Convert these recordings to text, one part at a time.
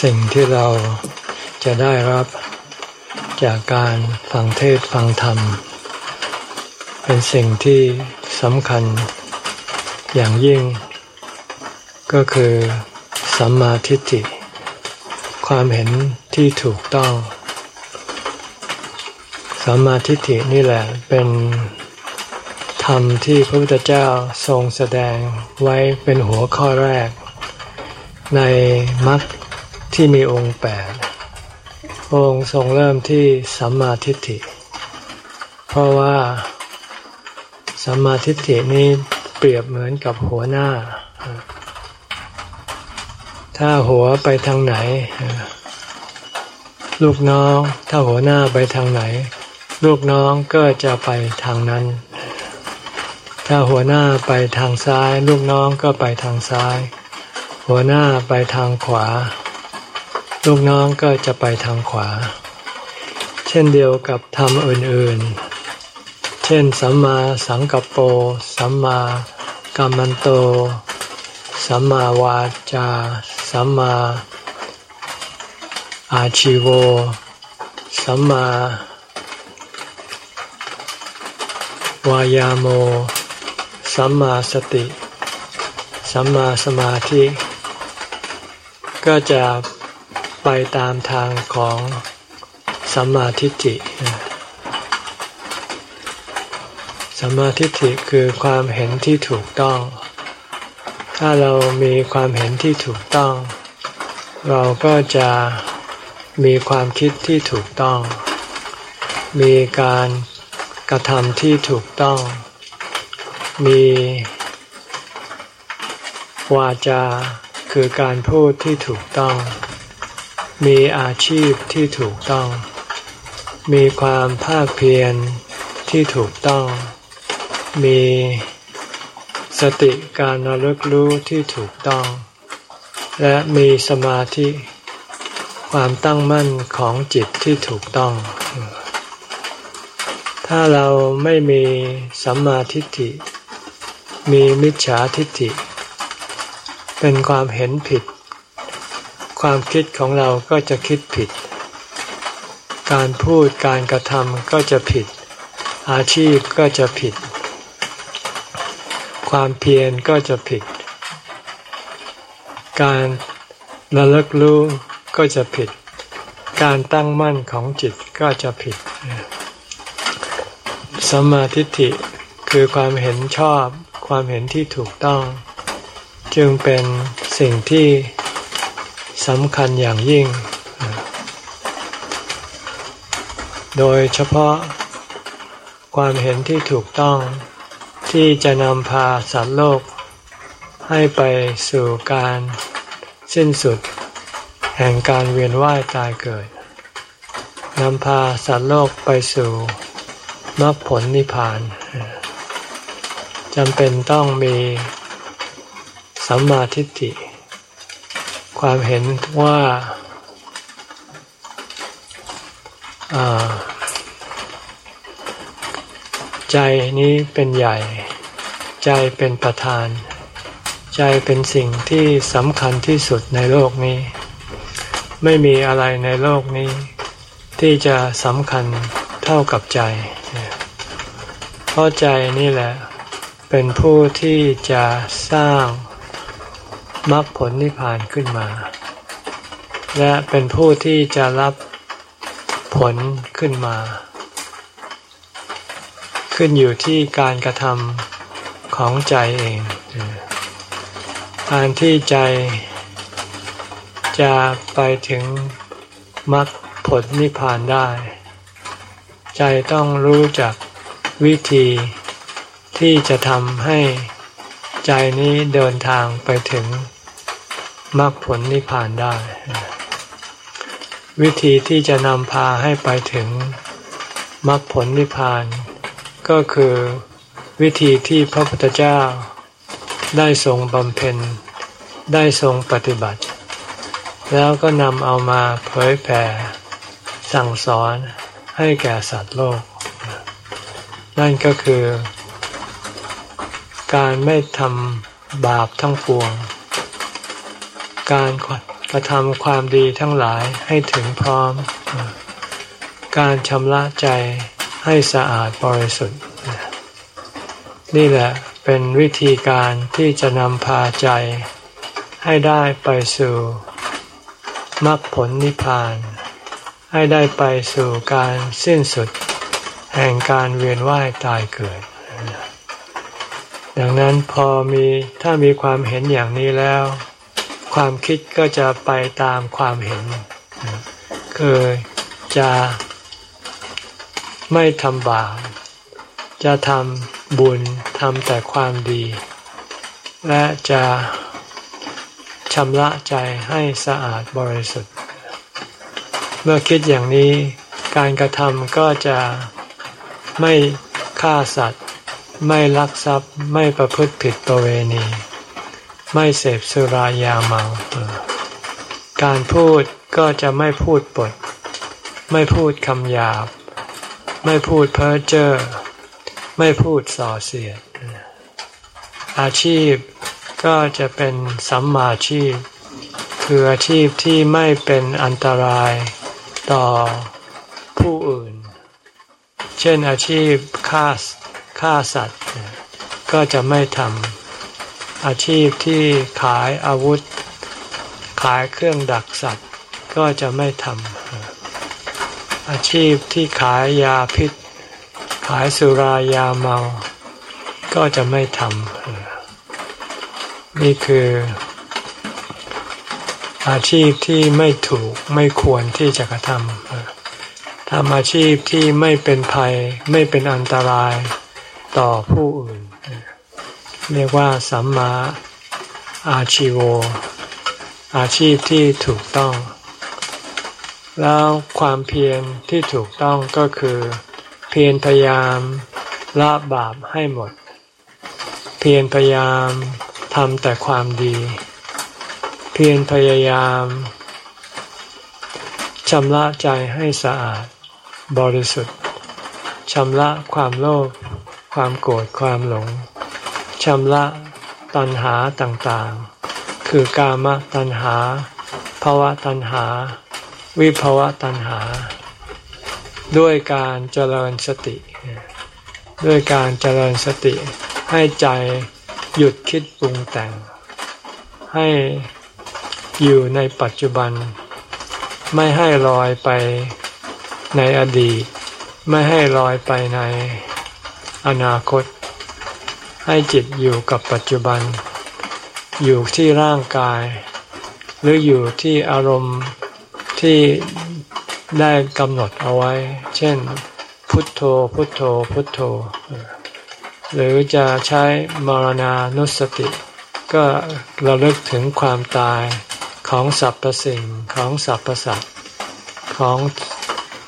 สิ่งที่เราจะได้รับจากการฟังเทศฟังธรรม เป็นสิ่งที่สำคัญอย่างยิ่ง ก็คือสัมมาทิฏฐิความเห็นที่ถูกต้องสัมมาทิฏฐินี่แหละเป็นธรรมที่พระพุทธเจ้าทรงแสดงไว้เป็นหัวข้อแรก ในมรรค ที่มีองค์แปดองค์ทรงเริ่มที่สัมมาทิฏฐิ เพราะว่าสัมมาทิฏฐินี้เปรียบเหมือนกับหัวหน้า ถ้าหัวไปทางไหน ลูกน้อง ถ้าหัวหน้าไปทางไหน ลูกน้องก็จะไปทางนั้น ถ้าหัวหน้าไปทางซ้าย ลูกน้องก็ไปทางซ้าย หัวหน้าไปทางขวา ลูกน้องก็จะไปทางขวา เช่นเดียวกับธรรมอื่นๆ เช่น สัมมาสังกัปโป สัมมากัมมันโต สัมมาวาจา สัมมาอาชิโว สัมมาวายาโม สัมมาสติ สัมมาสมาธิ ก็จะ ไปตามทางของสัมมาทิฏฐิสัมมาทิฏฐิคือความเห็นที่ถูกต้อง ถ้าเรามีความเห็นที่ถูกต้อง เราก็จะมีความคิดที่ถูกต้อง มีการกระทำที่ถูกต้อง มีวาจาคือการพูดที่ถูกต้อง มีอาชีพที่ถูกต้อง มีความภาคเพียรที่ถูกต้อง มีสติการระลึกรู้ที่ถูกต้อง และมีสมาธิ ความตั้งมั่นของจิตที่ถูกต้อง ถ้าเราไม่มีสัมมาทิฏฐิ มีมิจฉาทิฏฐิ เป็นความเห็นผิด ความคิดของเราก็จะคิดผิด การพูดการกระทำก็จะผิด อาชีพก็จะผิด ความเพียรก็จะผิด การระลึกรู้ก็จะผิด การตั้งมั่นของจิตก็จะผิดสมาธิิคือความเห็นชอบ ความเห็นที่ถูกต้อง จึงเป็นสิ่งที่ สำคัญอย่างยิ่ง โดยเฉพาะความเห็นที่ถูกต้องที่จะนำพาสัตว์โลก ให้ไปสู่การสิ้นสุด แห่งการเวียนว่ายตายเกิดนำพาสัตว์โลกไปสู่มรรคผลนิพพานจำเป็นต้องมีสัมมาทิฏฐิ ความเห็นว่าใจนี้เป็นใหญ่ ใจเป็นประธาน ใจเป็นสิ่งที่สำคัญที่สุดในโลกนี้ ไม่มีอะไรในโลกนี้ ที่จะสำคัญเท่ากับใจ เพราะใจนี่แหละ เป็นผู้ที่จะสร้าง มรรคผลนิพพานขึ้นมา และเป็นผู้ที่จะรับผลขึ้นมา ขึ้นอยู่ที่การกระทำของใจเองการที่ใจจะไปถึงมรรคผลนิพพานได้ ใจต้องรู้จักวิธีที่จะทำให้ใจนี้เดินทางไปถึง มรรคผลนิพพานได้ วิธีที่จะนำพาให้ไปถึงมรรคผลนิพพาน ก็คือวิธีที่พระพุทธเจ้าได้ทรงบำเพ็ญ ได้ทรงปฏิบัติ แล้วก็นำเอามาเผยแผ่สั่งสอนให้แก่สัตว์โลก นั่นก็คือ การไม่ทำบาปทั้งปวง การกระทำความดีทั้งหลายให้ถึงพร้อม การชำระใจให้สะอาดบริสุทธิ์ นี่แหละเป็นวิธีการที่จะนำพาใจให้ได้ไปสู่มรรคผลนิพพาน ให้ได้ไปสู่การสิ้นสุด แห่งการเวียนว่ายตายเกิด ดังนั้นพอมีถ้ามีความเห็นอย่างนี้แล้ว ความคิดก็จะไปตามความเห็น คือจะไม่ทำบาป จะทำบุญทำแต่ความดี และจะชำระใจให้สะอาดบริสุทธิ์ เมื่อคิดอย่างนี้การกระทำก็จะไม่ฆ่าสัตว์ ไม่ลักทรัพย์ไม่ประพฤติผิดประเวณี ไม่เสพสุรายาเมา การพูดก็จะไม่พูดปด ไม่พูดคำหยาบ ไม่พูดเพ้อเจ้อ ไม่พูดส่อเสียด อาชีพก็จะเป็นสัมมาชีพ คืออาชีพที่ไม่เป็นอันตรายต่อผู้อื่น เช่นอาชีพฆ่าฆ่าสัตว์ ก็จะไม่ทำ อาชีพที่ขายอาวุธ ขายเครื่องดักสัตว์ก็จะไม่ทำอาชีพที่ขายยาพิษ ขายสุรายาเมา ก็จะไม่ทำนี่คือ อาชีพที่ไม่ถูกไม่ควรที่จะกระทำทำอาชีพที่ไม่เป็นภัยไม่เป็นอันตรายต่อผู้อื่น เรียกว่าสัมมาอาชีโว อาชีพที่ถูกต้อง แล้วความเพียรที่ถูกต้องก็คือ เพียรพยายามละบาปให้หมด เพียรพยายามทำแต่ความดี เพียรพยายามชำระใจให้สะอาด บริสุทธิ์ชำระความโลภความโกรธความหลง ชำระตัณหาต่างๆ คือกามตัณหาภาวะตัณหา วิภาวะตัณหา ด้วยการเจริญสติ ด้วยการเจริญสติ ให้ใจหยุดคิดปรุงแต่ง ให้อยู่ในปัจจุบัน ไม่ให้ลอยไปในอดีต ไม่ให้ลอยไปในอนาคต ให้จิตอยู่กับปัจจุบัน อยู่ที่ร่างกาย หรืออยู่ที่อารมณ์ที่ได้กำหนดเอาไว้ เช่น พุทโธ พุทโธ พุทโธ หรือจะใช้มรณานุสติ ก็ระลึกถึงความตายของสรรพสิ่งของสรรพสัตว์ของ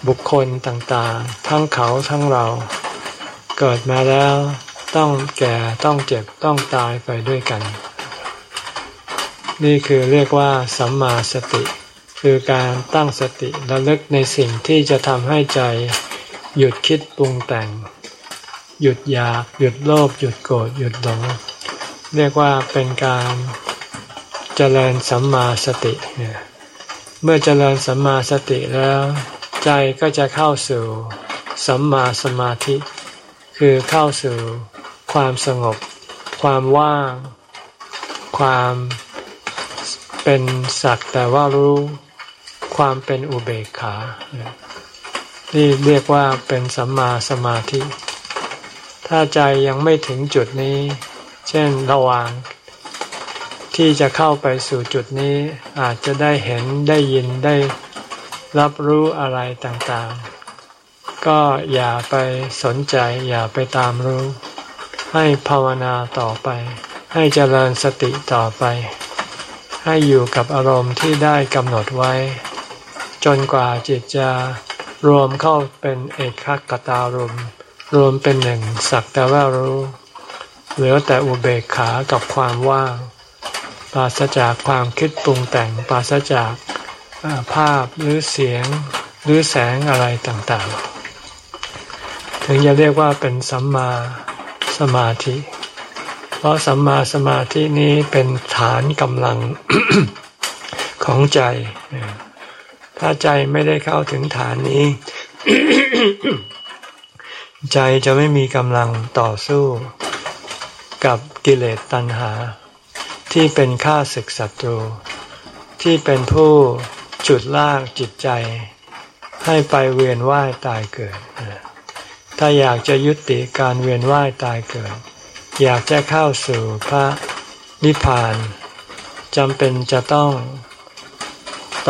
บุคคลต่างๆ ทั้งเขาทั้งเรา เกิดมาแล้ว ต้องแก่ต้องเจ็บต้องตายไปด้วยกัน นี่คือเรียกว่าสัมมาสติ คือการตั้งสติระลึกในสิ่งที่จะทำให้ใจ หยุดคิดปรุงแต่ง หยุดอยาก หยุดโลภหยุดโกรธหยุดหลง เรียกว่าเป็นการเจริญสัมมาสติเนี่ยเมื่อเจริญสัมมาสติแล้ว ใจก็จะเข้าสู่สัมมาสมาธิ คือเข้าสู่ ความสงบ ความว่าง ความเป็นสักแต่ว่ารู้ ความเป็นอุเบกขา นี่เรียกว่าเป็นสัมมาสมาธิ ถ้าใจยังไม่ถึงจุดนี้ เช่นระหว่างที่จะเข้าไปสู่จุดนี้อาจจะได้เห็นได้ยินได้รับรู้อะไรต่างๆ ก็อย่าไปสนใจอย่าไปตามรู้ ให้ภาวนาต่อไป ให้เจริญสติต่อไป ให้อยู่กับอารมณ์ที่ได้กำหนดไว้ จนกว่าจิตจะรวมเข้าเป็นเอกขกตารมรวมเป็นหนึ่งสักแต่ว่ารู้เหลือแต่อุเบกขากับความว่าง ปราศจากความคิดปรุงแต่งปราศจากภาพหรือเสียงหรือแสงอะไรต่างๆ ถึงจะเรียกว่าเป็นสัมมา สมาธิ เพราะสัมมาสมาธินี้เป็นฐานกำลังของใจ ถ้าใจไม่ได้เข้าถึงฐานนี้ ใจจะไม่มีกำลังต่อสู้กับกิเลสตัณหา ที่เป็นข้าศึกศัตรู ที่เป็นผู้จุดลากจิตใจ ให้ไปเวียนว่ายตายเกิด ถ้าอยากจะยุติการเวียนว่ายตายเกิด อยากจะเข้าสู่พระนิพพานจำเป็นจะต้อง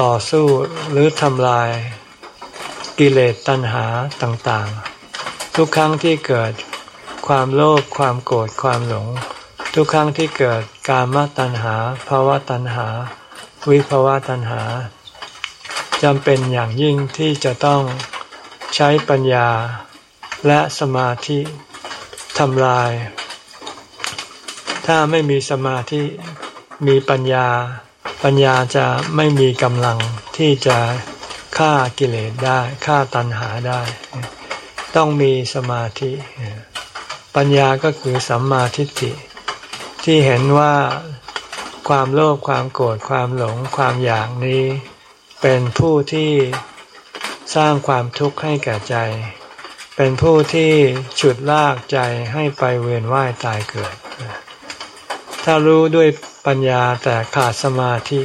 ต่อสู้หรือทำลายกิเลสตัณหาต่างๆ ทุกครั้งที่เกิดความโลภความโกรธความหลง ทุกครั้งที่เกิดกามตัณหาภาวะตัณหา วิภาวะตัณหาจำเป็นอย่างยิ่งที่จะต้องใช้ปัญญา และสมาธิทำลาย ถ้าไม่มีสมาธิมีปัญญา ปัญญาจะไม่มีกำลังที่จะฆ่ากิเลสได้ฆ่าตัณหาได้ ต้องมีสมาธิ ปัญญาก็คือสัมมาทิฏฐิ ที่เห็นว่าความโลภความโกรธความหลงความอยากนี้ เป็นผู้ที่สร้างความทุกข์ให้แก่ใจ เป็นผู้ที่ฉุดลากใจให้ไปเวียนว่ายตายเกิด ถ้ารู้ด้วยปัญญาแต่ขาดสมาธิ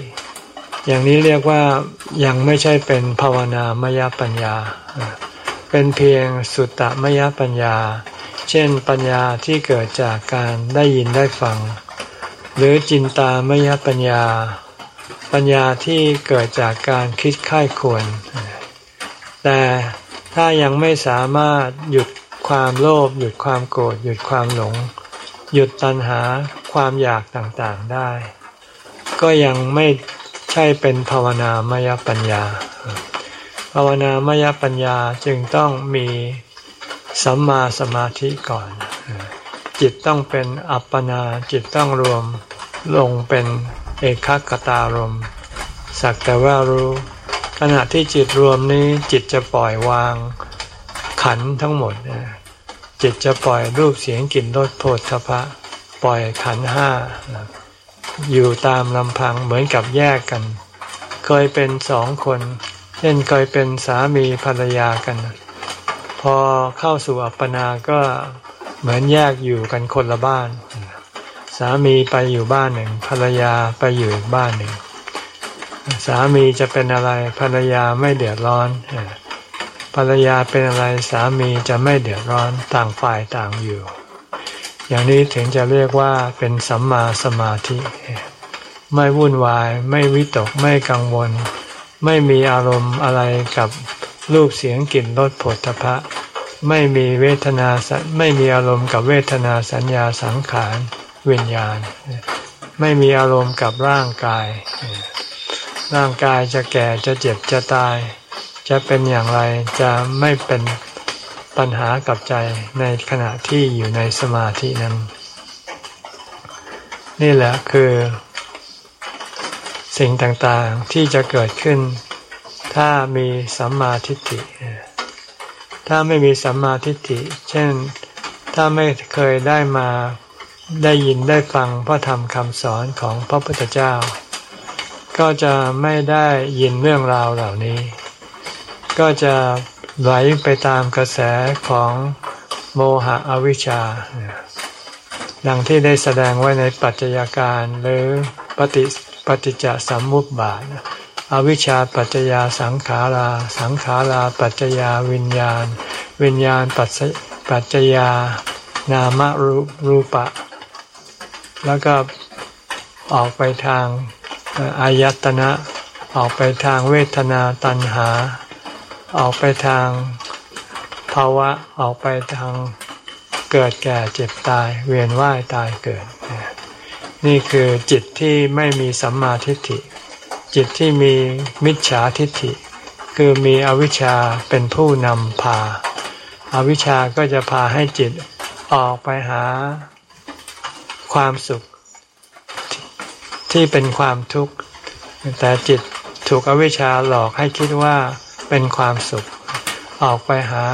อย่างนี้เรียกว่ายังไม่ใช่เป็นภาวนามยปัญญา เป็นเพียงสุตตมยปัญญา เช่นปัญญาที่เกิดจากการได้ยินได้ฟัง หรือจินตามยปัญญา ปัญญาที่เกิดจากการคิดค่ายควรแต่ ถ้ายังไม่สามารถหยุดความโลภหยุดความโกรธหยุดความหลง หยุดตัณหาความอยากต่างๆได้ ก็ยังไม่ใช่เป็นภาวนามยปัญญา ภาวนามยปัญญาจึงต้องมีสัมมาสมาธิก่อน จิตต้องเป็นอัปปนาจิตต้องรวมลงเป็นเอกคตารมสักแต่ว่ารู้ ขณะที่จิตรวมนี้จิตจะปล่อยวางขันทั้งหมดจิตจะปล่อยรูปเสียงกลิ่นรสโผฏฐพะ ปล่อยขันห้า อยู่ตามลำพังเหมือนกับแยกกัน เคยเป็นสองคน เช่นเคยเป็นสามีภรรยากัน พอเข้าสู่อัปปนาก็เหมือนแยกอยู่กันคนละบ้าน สามีไปอยู่บ้านหนึ่ง ภรรยาไปอยู่บ้านหนึ่ง สามีจะเป็นอะไรภรรยาไม่เดือดร้อนภรรยาเป็นอะไรสามีจะไม่เดือดร้อนต่างฝ่ายต่างอยู่ อย่างนี้ถึงจะเรียกว่าเป็นสัมมาสมาธิ ไม่วุ่นวาย ไม่วิตกไม่กังวล ไม่มีอารมณ์อะไรกับรูปเสียงกลิ่นรสผลทพะไม่มีเวทนาไม่มีอารมณ์กับเวทนาสัญญาสังขารวิญญาณ ไม่มีอารมณ์กับร่างกาย ร่างกายจะแก่จะเจ็บจะตาย จะเป็นอย่างไรจะไม่เป็นปัญหากับใจในขณะที่อยู่ในสมาธินั้น นี่แหละคือ สิ่งต่างๆที่จะเกิดขึ้น ถ้ามีสัมมาทิฏฐิ ถ้าไม่มีสัมมาทิฏฐิ เช่นถ้าไม่เคยได้มาได้ยินได้ฟังพระธรรมคำสอนของพระพุทธเจ้า ก็จะไม่ได้ยินเรื่องราวเหล่านี้ ก็จะไหลไปตามกระแสของโมหะอวิชชาดังที่ได้แสดงไว้ในปัจจัยการหรือปฏิปฏิจจสมุปบาทอวิชชาปัจจยาสังขารา สังขาราปัจจยาวิญญาณ วิญญาณปัจปัจจยานามรูรูปะ แล้วก็ออกไปทาง อายตนะ ออกไปทางเวทนาตัณหา ออกไปทางภาวะ ออกไปทางเกิดแก่เจ็บตาย เวียนว่ายตายเกิด นี่คือจิตที่ไม่มีสัมมาทิฏฐิ จิตที่มีมิจฉาทิฏฐิ คือมีอวิชชาเป็นผู้นำพาอาวิชชาก็จะพาให้จิตออกไปหาความสุข ที่เป็นความทุกข์ แต่จิตถูกอวิชชาหลอกให้คิดว่าเป็นความสุข ออกไปหา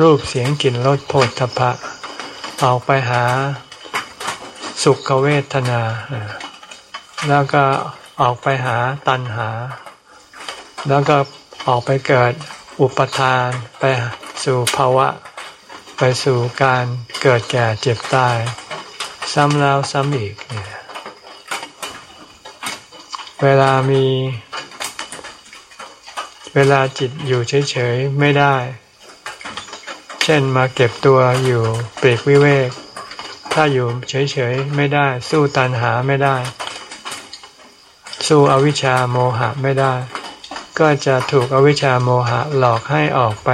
รูปเสียงกลิ่นรสโผฏฐพะ ออกไปหาสุขเวทนา แล้วก็ออกไปหาตันหา แล้วก็ออกไปเกิดอุปทานไปสู่ภาวะ ไปสู่การเกิดแก่เจ็บตาย ซ้ำแล้วซ้ำอีกเนี่ย เวลามี เวลาจิตอยู่เฉยๆไม่ได้ เช่นมาเก็บตัวอยู่เปรกวิเวก ถ้าอยู่เฉยๆไม่ได้ สู้ตันหาไม่ได้ สู้อวิชชาโมหะไม่ได้ ก็จะถูกอวิชชาโมหะหลอกให้ออกไป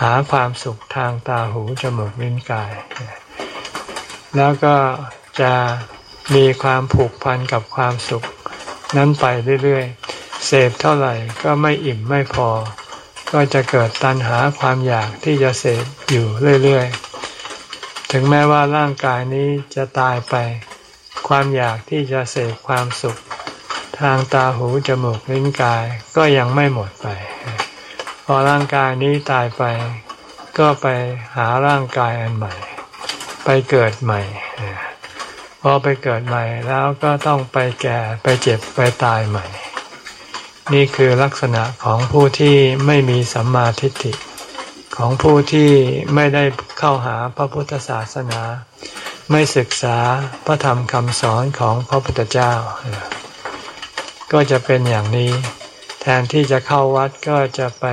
หาความสุขทางตาหูจมูกลิ้นกาย แล้วก็จะมีความผูกพันกับความสุข นั้นไปเรื่อยๆ เสพเท่าไหร่ก็ไม่อิ่มไม่พอ ก็จะเกิดตัณหาความอยากที่จะเสพอยู่เรื่อยๆ ถึงแม้ว่าร่างกายนี้จะตายไป ความอยากที่จะเสพความสุข ทางตาหูจมูกลิ้นกายก็ยังไม่หมดไป พอร่างกายนี้ตายไป ก็ไปหาร่างกายอันใหม่ ไปเกิดใหม่ พอไปเกิดใหม่แล้วก็ต้องไปแก่ไปเจ็บไปตายใหม่ นี่คือลักษณะของผู้ที่ไม่มีสัมมาทิฏฐิ ของผู้ที่ไม่ได้เข้าหาพระพุทธศาสนา ไม่ศึกษาพระธรรมคำสอนของพระพุทธเจ้า ก็จะเป็นอย่างนี้ แทนที่จะเข้าวัดก็จะไป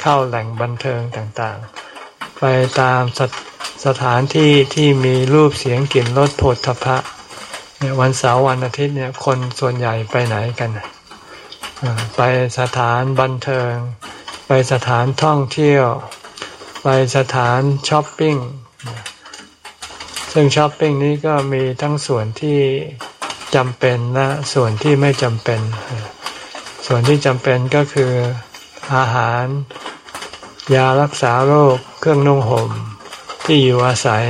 เข้าแหล่งบันเทิงต่างๆ ไปตาม สถานที่ที่มีรูปเสียงกลิ่นรสโผฏฐพะเนี่ยวันเสาร์วันอาทิตย์เนี่ยคนส่วนใหญ่ไปไหนกันไปสถานบันเทิง ไปสถานท่องเที่ยว ไปสถานช้อปปิ้งซึ่งช้อปปิ้งนี้ก็มีทั้งส่วนที่จำเป็นและส่วนที่ไม่จำเป็น ส่วนที่จำเป็นก็คืออาหาร ยารักษาโรคเครื่องนุ่งห่ม ที่อยู่อาศัย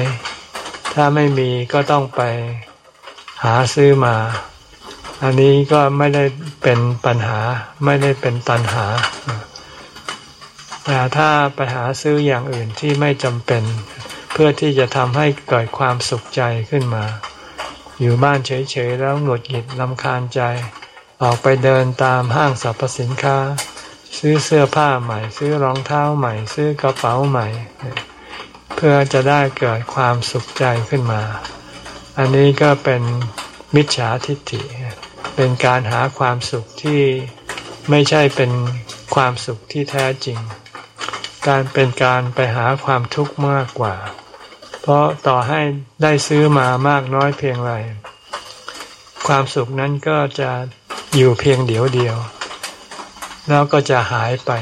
ถ้าไม่มีก็ต้องไปหาซื้อมา อันนี้ก็ไม่ได้เป็นปัญหา ไม่ได้เป็นตัญหา แต่ถ้าไปหาซื้ออย่างอื่นที่ไม่จำเป็น เพื่อที่จะทำให้เกิดความสุขใจขึ้นมา อยู่บ้านเฉยๆแล้วหงุดหงิดลำคาญใจ ออกไปเดินตามห้างสรรพสินค้า ซื้อเสื้อผ้าใหม่ ซื้อรองเท้าใหม่ ซื้อกระเป๋าใหม่ พื่อจะได้เกิดความสุขใจขึ้นมา อันนี้ก็เป็นมิจฉาทิฏฐิ เป็นการหาความสุขที่ไม่ใช่เป็นความสุขที่แท้จริง การเป็นการไปหาความทุกข์มากกว่า เพราะต่อให้ได้ซื้อมามากน้อยเพียงไร ความสุขนั้นก็จะอยู่เพียงเดียวเดียว แล้วก็จะหายไป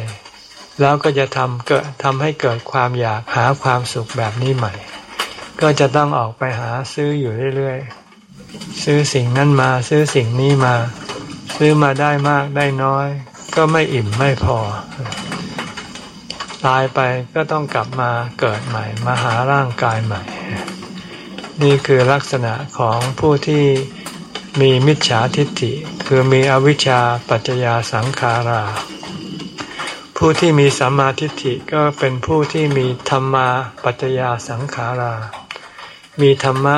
แล้วก็จะทำเกิดทำให้เกิดความอยากหาความสุขแบบนี้ใหม่ ก็จะต้องออกไปหาซื้ออยู่เรื่อยๆ ซื้อสิ่งนั้นมาซื้อสิ่งนี้มา ซื้อมาได้มากได้น้อย ก็ไม่อิ่มไม่พอ ตายไปก็ต้องกลับมาเกิดใหม่ มาหาร่างกายใหม่ นี่คือลักษณะของผู้ที่มีมิจฉาทิฏฐิ คือมีอวิชชาปัจจยาสังขารา ผู้ที่มีสัมมาทิฏฐิก็เป็นผู้ที่มีธรรมาปัจจยาสังขารา มีธรรมะ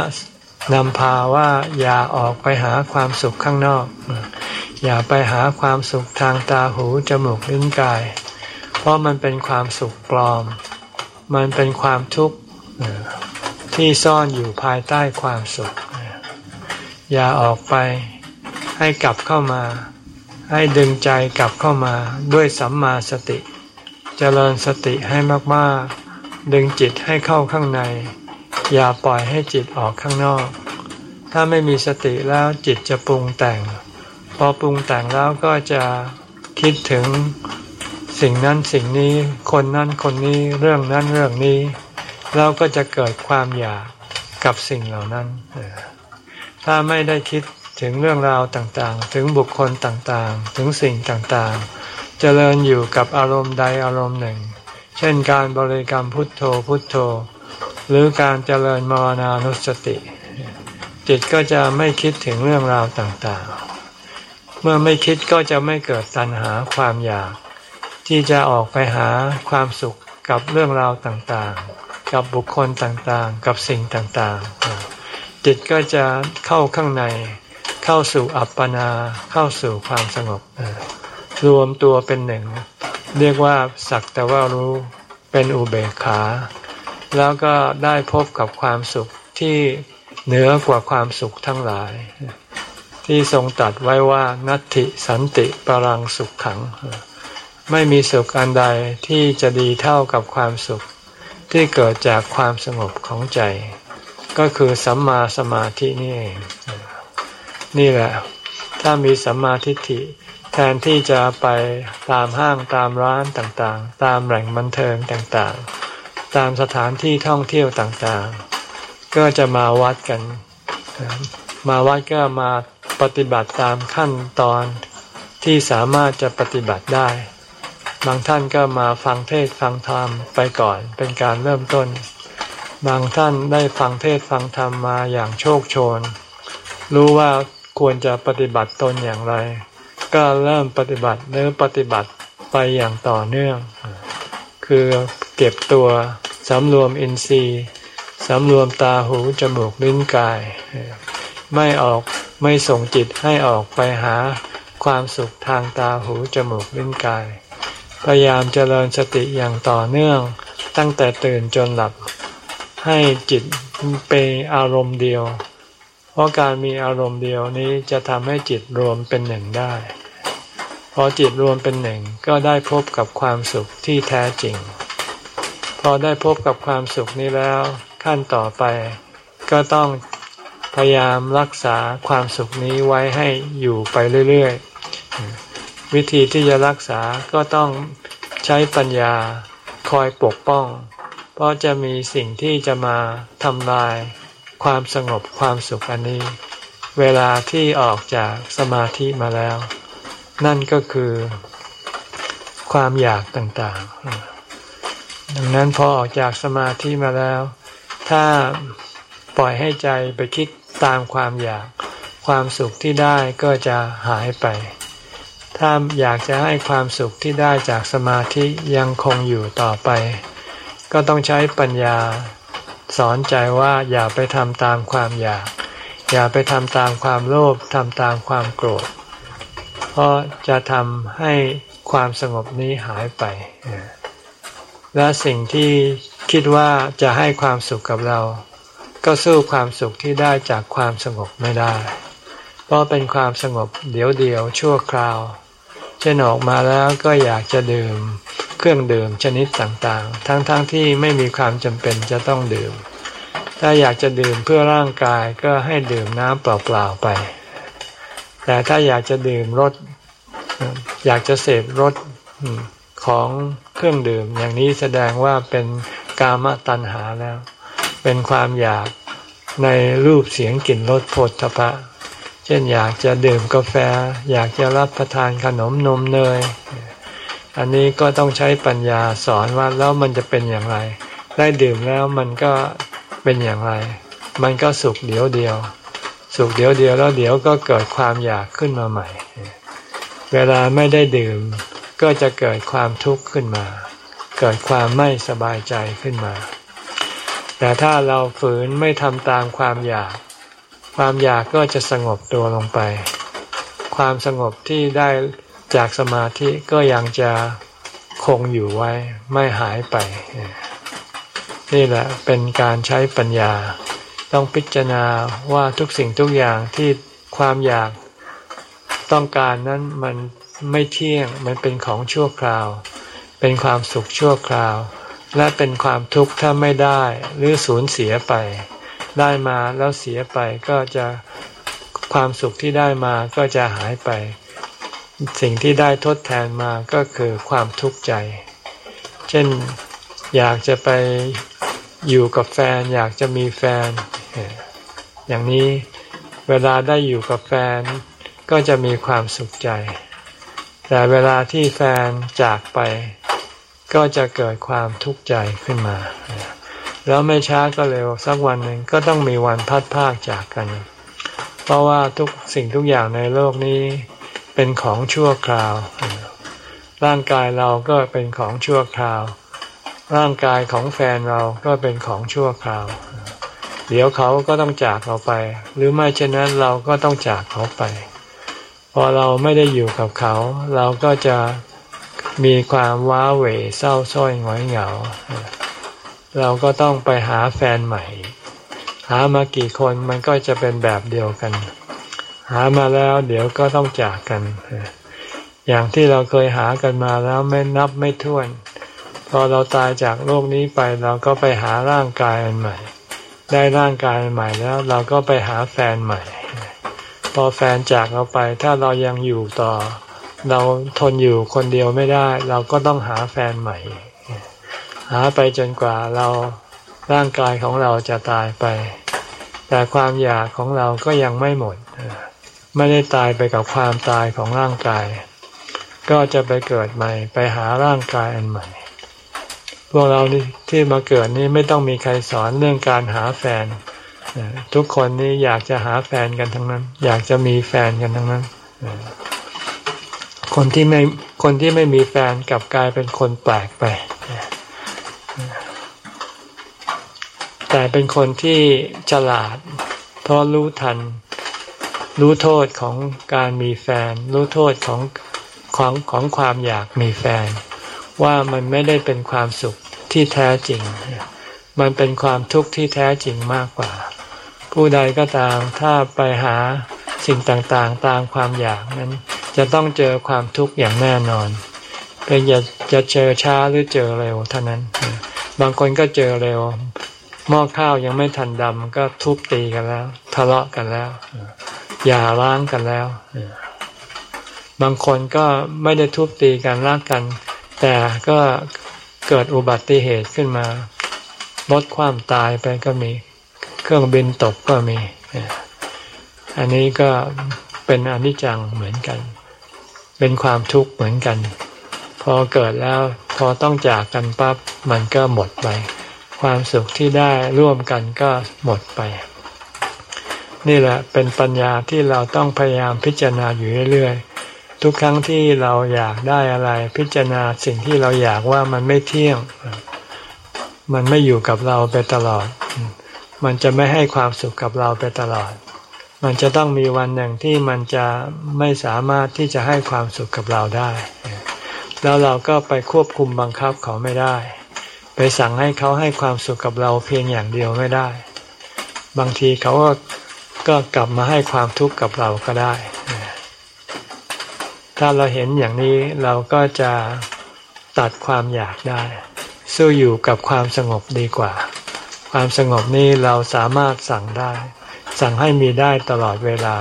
นำพาว่าอย่าออกไปหาความสุขข้างนอก อย่าไปหาความสุขทางตาหูจมูกลิ้นกาย เพราะมันเป็นความสุขปลอม มันเป็นความทุกข์ที่ซ่อนอยู่ภายใต้ความสุข อย่าออกไปให้กลับเข้ามา ให้ดึงใจกลับเข้ามาด้วยสัมมาสติจเจริญสติให้มากๆ ดึงจิตให้เข้าข้างใน อย่าปล่อยให้จิตออกข้างนอก ถ้าไม่มีสติแล้วจิตจะปรุงแต่ง พอปรุงแต่งแล้วก็จะคิดถึงสิ่งนั้นสิ่งนี้คนนั้นคนนี้เรื่องนั้นเรื่องนี้แล้วก็จะเกิดความอยากกับสิ่งเหล่านั้น ถ้าไม่ได้คิด ถึงเรื่องราวต่างๆ ถึงบุคคลต่างๆ ถึงสิ่งต่างๆ เจริญอยู่กับอารมณ์ใดอารมณ์หนึ่ง เช่นการบริกรรมพุทโธพุทโธ หรือการเจริญมรณานุสติ จิตก็จะไม่คิดถึงเรื่องราวต่างๆ เมื่อไม่คิดก็จะไม่เกิดตัณหาความอยาก ที่จะออกไปหาความสุขกับเรื่องราวต่างๆ กับบุคคลต่างๆ กับสิ่งต่างๆ จิตก็จะเข้าข้างใน เข้าสู่อัปปนาเข้าสู่ความสงบรวมตัวเป็นหนึ่ง เรียกว่าสักแต่ว่ารู้เป็นอุเบกขา แล้วก็ได้พบกับความสุขที่เหนือกว่าความสุขทั้งหลาย ที่ทรงตัดไว้ว่านัตติสันติปรังสุขขัง ไม่มีสุขอันใดที่จะดีเท่ากับความสุขที่เกิดจากความสงบของใจ ก็คือสัมมาสมาธินี่เอง นี่แหละ ถ้ามีสัมมาทิฏฐิ แทนที่จะไปตามห้างตามร้านต่างๆ ตามแหล่งบันเทิงต่างๆ ตามสถานที่ท่องเที่ยวต่างๆ ก็จะมาวัดกัน มาวัดก็มาปฏิบัติตามขั้นตอนที่สามารถจะปฏิบัติได้ บางท่านก็มาฟังเทศฟังธรรมไปก่อนเป็นการเริ่มต้น บางท่านได้ฟังเทศฟังธรรมมาอย่างโชคโชน รู้ว่า ควรจะปฏิบัติตนอย่างไร ก็เริ่มปฏิบัติเนื้อปฏิบัติไปอย่างต่อเนื่อง คือเก็บตัวสำรวมอินทรีย์สำรวมตาหูจมูกลิ้นกาย ไม่ออกไม่ส่งจิตให้ออกไปหาความสุขทางตาหูจมูกลิ้นกาย พยายามเจริญสติอย่างต่อเนื่อง ตั้งแต่ตื่นจนหลับให้จิตเป็นอารมณ์เดียว เพราะการมีอารมณ์เดียวนี้จะทำให้จิตรวมเป็นหนึ่งได้ พอจิตรวมเป็นหนึ่งก็ได้พบกับความสุขที่แท้จริง พอได้พบกับความสุขนี้แล้ว ขั้นต่อไป ก็ต้องพยายามรักษาความสุขนี้ไว้ให้อยู่ไปเรื่อยๆ วิธีที่จะรักษาก็ต้องใช้ปัญญาคอยปกป้อง เพราะจะมีสิ่งที่จะมาทำลาย ความสงบความสุขอันนี้ เวลาที่ออกจากสมาธิมาแล้ว นั่นก็คือความอยากต่างๆ ดังนั้นพอออกจากสมาธิมาแล้ว ถ้าปล่อยให้ใจไปคิดตามความอยาก ความสุขที่ได้ก็จะหายไป ถ้าอยากจะให้ความสุขที่ได้จากสมาธิยังคงอยู่ต่อไป ก็ต้องใช้ปัญญา สอนใจว่าอย่าไปทำตามความอยาก อย่าไปทำตามความโลภทำตามความโกรธ เพราะจะทำให้ความสงบนี้หายไป และสิ่งที่คิดว่าจะให้ความสุขกับเรา ก็สู้ความสุขที่ได้จากความสงบไม่ได้ เพราะเป็นความสงบเดี๋ยวเดียวชั่วคราว ช่นออกมาแล้วก็อยากจะดื่มเครื่องดื่มชนิดต่างๆ ทั้งๆทที่ไม่มีความจำเป็นจะต้องดื่ม ถ้าอยากจะดื่มเพื่อร่างกายก็ให้ดื่มน้ำเปล่าๆไป แต่ถ้าอยากจะดื่มรสอยากจะเสพรสของเครื่องดื่ม อย่างนี้แสดงว่าเป็นกามตัณหาแล้ว เป็นความอยากในรูปเสียงกลิ่นรสผลทพะ เช่นอยากจะดื่มกาแฟ อยากจะรับประทานขนมนมเนย อันนี้ก็ต้องใช้ปัญญาสอนว่าแล้วมันจะเป็นอย่างไร ได้ดื่มแล้วมันก็เป็นอย่างไร มันก็สุขเดียวเดียว สุขเดียวเดียวแล้วเดี๋ยวก็เกิดความอยากขึ้นมาใหม่ เวลาไม่ได้ดื่ม ก็จะเกิดความทุกข์ขึ้นมา เกิดความไม่สบายใจขึ้นมา แต่ถ้าเราฝืนไม่ทำตามความอยาก ความอยากก็จะสงบตัวลงไป ความสงบที่ได้จากสมาธิก็ยังจะคงอยู่ไว้ไม่หายไป นี่แหละเป็นการใช้ปัญญา ต้องพิจารณาว่าทุกสิ่งทุกอย่างที่ความอยากต้องการนั้นมันไม่เที่ยงมันเป็นของชั่วคราว เป็นความสุขชั่วคราว และเป็นความทุกข์ถ้าไม่ได้หรือสูญเสียไป ได้มาแล้วเสียไปก็จะความสุขที่ได้มาก็จะหายไป สิ่งที่ได้ทดแทนมาก็คือความทุกข์ใจ เช่นอยากจะไปอยู่กับแฟน อยากจะมีแฟน อย่างนี้เวลาได้อยู่กับแฟน ก็จะมีความสุขใจ แต่เวลาที่แฟนจากไป ก็จะเกิดความทุกข์ใจขึ้นมา แล้วไม่ช้าก็เร็วสักวันหนึ่งก็ต้องมีวันพัดพากจากกัน เพราะว่าทุกสิ่งทุกอย่างในโลกนี้เป็นของชั่วคราว ร่างกายเราก็เป็นของชั่วคราว ร่างกายของแฟนเราก็เป็นของชั่วคราว เดี๋ยวเขาก็ต้องจากเราไป หรือไม่เช่นนั้นเราก็ต้องจากเขาไป พอเราไม่ได้อยู่กับเขา เราก็จะมีความว้าเหวเศร้าส้อยหงอยเหงา เราก็ต้องไปหาแฟนใหม่ หามากี่คนมันก็จะเป็นแบบเดียวกัน หามาแล้วเดี๋ยวก็ต้องจากกัน อย่างที่เราเคยหากันมาแล้วไม่นับไม่ถ้วน พอเราตายจากโลกนี้ไปเราก็ไปหาร่างกายอันใหม่ ได้ร่างกายใหม่แล้วเราก็ไปหาแฟนใหม่ พอแฟนจากเราไปถ้าเรายังอยู่ต่อ เราทนอยู่คนเดียวไม่ได้ เราก็ต้องหาแฟนใหม่าไปจนกว่าเราร่างกายของเราจะตายไป แต่ความอยากของเราก็ยังไม่หมด ไม่ได้ตายไปกับความตายของร่างกาย ก็จะไปเกิดใหม่ ไปหาร่างกายอันใหม่ พวกเราที่มาเกิดนี่ไม่ต้องมีใครสอนเรื่องการหาแฟน ทุกคนนี่อยากจะหาแฟนกันทั้งนั้น อยากจะมีแฟนกันทั้งนั้น คนที่ไม่คนที่ไม่มีแฟนกลับกลายเป็นคนแปลกไป แต่เป็นคนที่ฉลาด เพราะรู้ทัน รู้โทษของการมีแฟน รู้โทษของของของความอยากมีแฟน ว่ามันไม่ได้เป็นความสุขที่แท้จริง มันเป็นความทุกข์ที่แท้จริงมากกว่า ผู้ใดก็ตามถ้าไปหาสิ่งต่างๆ ตามความอยากนั้น จะต้องเจอความทุกข์อย่างแน่นอนเพียงจะจะเจอช้าหรือเจอเร็วเท่านั้น บางคนก็เจอเร็ว หม้อข้าวยังไม่ทันดำก็ทุบตีกันแล้ว ทะเลาะกันแล้วอย่าล้างกันแล้วบางคนก็ไม่ได้ทุบตีกันรักกัน แต่ก็เกิดอุบัติเหตุขึ้นมาลดความตายไปก็มี เครื่องบินตกก็มี อันนี้ก็เป็นอนิจจังเหมือนกัน เป็นความทุกข์เหมือนกัน พอเกิดแล้วพอต้องจากกันปั๊บมันก็หมดไป ความสุขที่ได้ร่วมกันก็หมดไป นี่แหละเป็นปัญญาที่เราต้องพยายามพิจารณาอยู่เรื่อยๆ ทุกครั้งที่เราอยากได้อะไร พิจารณาสิ่งที่เราอยากว่ามันไม่เที่ยง มันไม่อยู่กับเราไปตลอด มันจะไม่ให้ความสุขกับเราไปตลอด มันจะต้องมีวันหนึ่งที่มันจะไม่สามารถที่จะให้ความสุขกับเราได้ แล้วเราก็ไปควบคุมบังคับเขาไม่ได้ ไปสั่งให้เขาให้ความสุขกับเราเพียงอย่างเดียวไม่ได้ บางทีเขาก็ก็กลับมาให้ความทุกข์กับเราก็ได้ ถ้าเราเห็นอย่างนี้เราก็จะตัดความอยากได้ สู้อยู่กับความสงบดีกว่า ความสงบนี้เราสามารถสั่งได้ สั่งให้มีได้ตลอดเวลา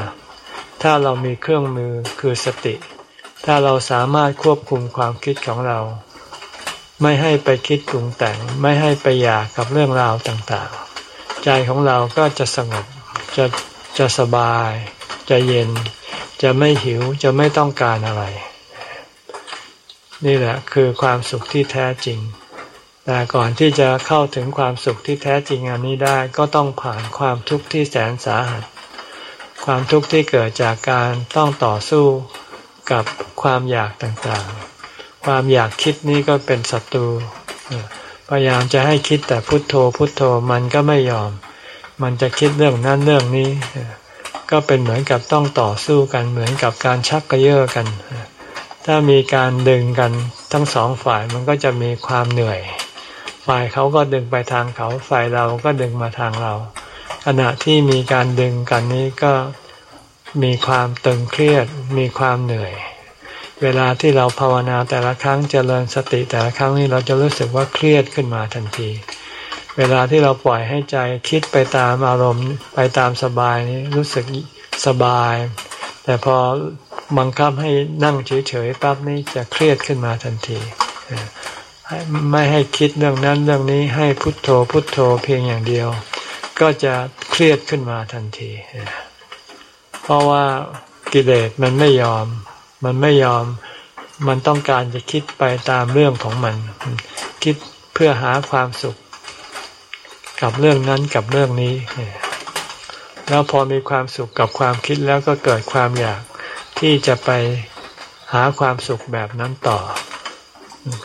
ถ้าเรามีเครื่องมือคือสติ ถ้าเราสามารถควบคุมความคิดของเรา ไม่ให้ไปคิดปรุงแต่ง ไม่ให้ไปอยากกับเรื่องราวต่างๆ ใจของเราก็จะสงบจะจะสบาย จะเย็น จะไม่หิวจะไม่ต้องการอะไร นี่แหละคือความสุขที่แท้จริง แต่ก่อนที่จะเข้าถึงความสุขที่แท้จริงอันนี้ได้ก็ต้องผ่านความทุกข์ที่แสนสาหัส ความทุกข์ที่เกิดจากการต้องต่อสู้กับความอยากต่างๆ ความอยากคิดนี้ก็เป็นศัตรูพยายามจะให้คิดแต่พุทโธ พุทโธมันก็ไม่ยอม มันจะคิดเรื่องนั้นเรื่องนี้ ก็เป็นเหมือนกับต้องต่อสู้กันเหมือนกับการชักกระเยาะกัน ถ้ามีการดึงกันทั้งสองฝ่ายมันก็จะมีความเหนื่อย ฝ่ายเขาก็ดึงไปทางเขา ฝ่ายเราก็ดึงมาทางเรา ขณะที่มีการดึงกันนี้ก็มีความตึงเครียด มีความเหนื่อย เวลาที่เราภาวนาแต่ละครั้งเจริญสติแต่ละครั้งนี้เราจะรู้สึกว่าเครียดขึ้นมาทันที เวลาที่เราปล่อยให้ใจคิดไปตามอารมณ์ไปตามสบายนี้รู้สึกสบาย แต่พอบังคับให้นั่งเฉยๆปั๊บนี้จะเครียดขึ้นมาทันทีไม่ให้คิดเรื่องนั้นเรื่องนี้ให้พุทโธพุทโธเพียงอย่างเดียว ก็จะเครียดขึ้นมาทันที เพราะว่ากิเลสมันไม่ยอม มันไม่ยอมมันต้องการจะคิดไปตามเรื่องของมัน คิดเพื่อหาความสุข กับเรื่องนั้นกับเรื่องนี้ แล้วพอมีความสุขกับความคิดแล้วก็เกิดความอยากที่จะไปหาความสุขแบบนั้นต่อ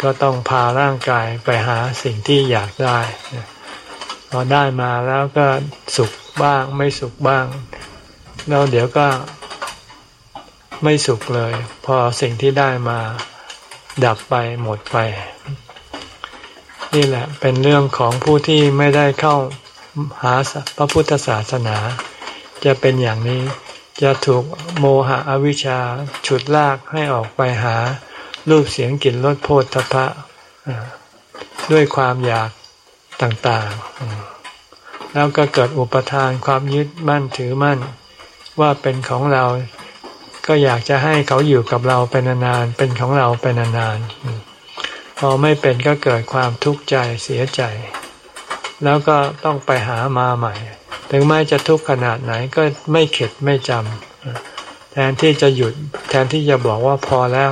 ก็ต้องพาร่างกายไปหาสิ่งที่อยากได้พอได้มาแล้วก็สุขบ้างไม่สุขบ้าง แล้วเดี๋ยวก็ ไม่สุขเลย พอสิ่งที่ได้มาดับไปหมดไป นี่แหละเป็นเรื่องของผู้ที่ไม่ได้เข้าหาพระพุทธศาสนา จะเป็นอย่างนี้จะถูกโมหะอวิชชาฉุดลากให้ออกไปหารูปเสียงกลิ่นรสโพธพะด้วยความอยากต่างๆ แล้วก็เกิดอุปทานความยึดมั่นถือมั่น ว่าเป็นของเรา ก็อยากจะให้เขาอยู่กับเราเป็นนานๆเป็นของเราเป็นนานๆพอไม่เป็นก็เกิดความทุกข์ใจเสียใจ แล้วก็ต้องไปหามาใหม่ ถึงแม้จะทุกข์ขนาดไหนก็ไม่เข็ดไม่จำแทนที่จะหยุดแทนที่จะบอกว่าพอแล้ว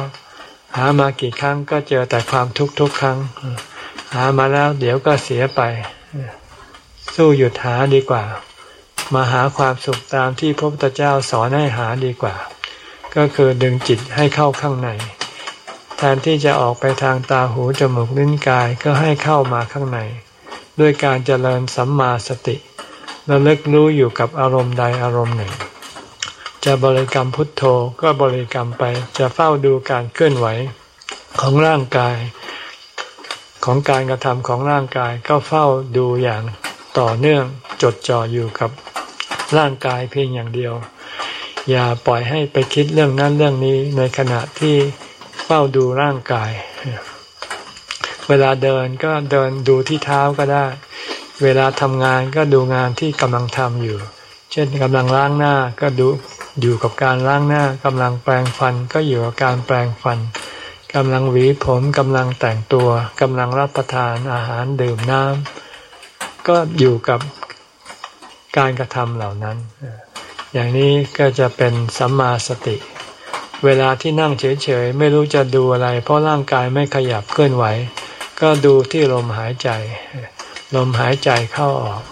หามากี่ครั้งก็เจอแต่ความทุกข์ทุกครั้ง หามาแล้วเดี๋ยวก็เสียไป สู้หยุดหาดีกว่า มาหาความสุขตามที่พระพุทธเจ้าสอนให้หาดีกว่า ก็คือดึงจิตให้เข้าข้างใน แทนที่จะออกไปทางตาหูจมูกลิ้นกายก็ให้เข้ามาข้างใน ด้วยการเจริญสัมมาสติระลึกรู้อยู่กับอารมณ์ใดอารมณ์หนึ่ง จะบริกรรมพุทโธก็บริกรรมไปจะเฝ้าดูการเคลื่อนไหวของร่างกาย ของการกระทำของร่างกายก็เฝ้าดูอย่างต่อเนื่องจดจ่ออยู่กับร่างกายเพียงอย่างเดียว อย่าปล่อยให้ไปคิดเรื่องนั้นเรื่องนี้ในขณะที่เฝ้าดูร่างกาย เวลาเดินก็เดินดูที่เท้าก็ได้ เวลาทำงานก็ดูงานที่กำลังทำอยู่ เช่นกำลังล้างหน้าก็ดูอยู่กับการล้างหน้ากำลังแปรงฟันก็อยู่กับการแปรงฟันกำลังหวีผมกำลังแต่งตัวกำลังรับประทานอาหารดื่มน้ำก็อยู่กับการกระทำเหล่านั้น อย่างนี้ก็จะเป็นสัมมาสติ เวลาที่นั่งเฉยๆ ไม่รู้จะดูอะไร เพราะร่างกายไม่ขยับเคลื่อนไหว ก็ดูที่ลมหายใจ ลมหายใจเข้าออก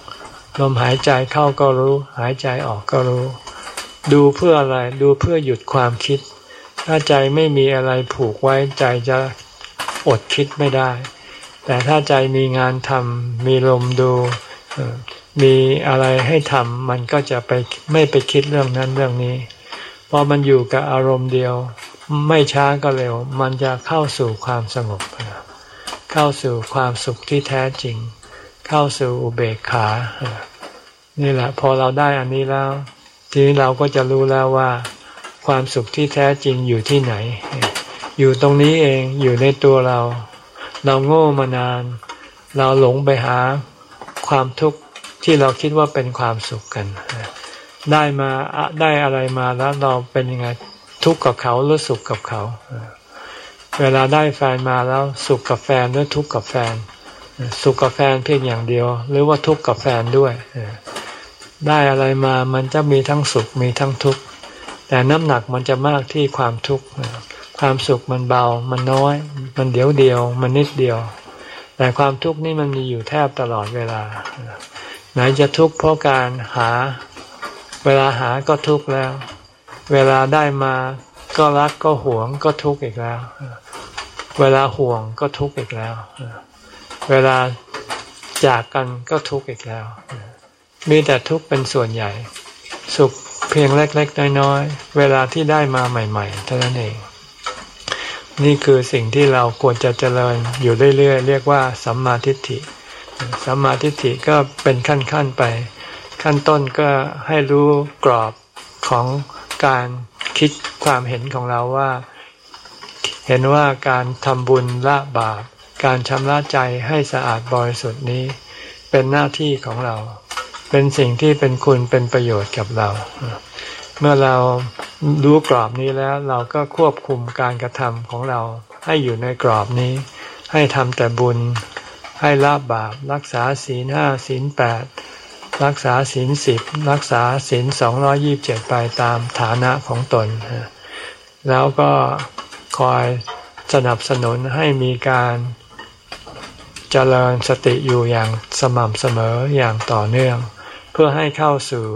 ลมหายใจเข้าก็รู้ หายใจออกก็รู้ ดูเพื่ออะไรดูเพื่อหยุดความคิด ถ้าใจไม่มีอะไรผูกไว้ใจจะอดคิดไม่ได้ แต่ถ้าใจมีงานทำมีลมดู มีอะไรให้ทำมันก็จะไปไม่ไปคิดเรื่องนั้นเรื่องนี้ พอมันอยู่กับอารมณ์เดียว ไม่ช้าก็เร็ว มันจะเข้าสู่ความสงบ เข้าสู่ความสุขที่แท้จริง เข้าสู่อุเบกขา นี่แหละ พอเราได้อันนี้แล้ว ทีนี้เราก็จะรู้แล้วว่า ความสุขที่แท้จริงอยู่ที่ไหน อยู่ตรงนี้เองอยู่ในตัวเรา เราโง่มานาน เราหลงไปหาความทุกข์ ที่เราคิดว่าเป็นความสุขกัน ได้มาได้อะไรมาแล้วเราเป็นยังไงทุกข์กับเขาหรือสุขกับเขา เวลาได้แฟนมาแล้วสุขกับแฟนหรือทุกข์กับแฟน สุขกับแฟนเพียงอย่างเดียว หรือว่าทุกข์กับแฟนด้วย ได้อะไรมามันจะมีทั้งสุขมีทั้งทุกข์แต่น้ำหนักมันจะมากที่ความทุกข์ความสุขมันเบา มันน้อย มันเดียวเดียว มันนิดเดียว แต่ความทุกข์นี่มันมีอยู่แทบตลอดเวลา ไหนจะทุกข์เพราะการหา เวลาหาก็ทุกข์แล้ว เวลาได้มาก็รักก็หวงก็ทุกข์อีกแล้ว เวลาห่วงก็ทุกข์อีกแล้ว เวลาจากกันก็ทุกข์อีกแล้ว มีแต่ทุกข์เป็นส่วนใหญ่ สุขเพียงเล็ก ๆ น้อยๆ เวลาที่ได้มาใหม่ๆเท่านั้นเอง นี่คือสิ่งที่เราควรจะเจริญอยู่เรื่อยๆ เรียกว่าสัมมาทิฏฐิ สัมมาทิฏฐิก็เป็นขั้นๆไป ขั้นต้นก็ให้รู้กรอบของการคิดความเห็นของเราว่า เห็นว่าการทำบุญละบาป การชำระใจให้สะอาดบริสุทธิ์นี้ เป็นหน้าที่ของเรา เป็นสิ่งที่เป็นคุณเป็นประโยชน์กับเรา เมื่อเรารู้กรอบนี้แล้วเราก็ควบคุมการกระทำของเราให้อยู่ในกรอบนี้ ให้ทำแต่บุญ ให้ละบาปรักษาศีลห้าศีลแปดรักษาศีลสิบรักษาศีลสองร้อยี่บเจ็ดไปตามฐานะของตน แล้วก็คอยสนับสนุนให้มีการเจริญสติอยู่อย่างสม่ำเสมออย่างต่อเนื่อง เพื่อให้เข้าสู่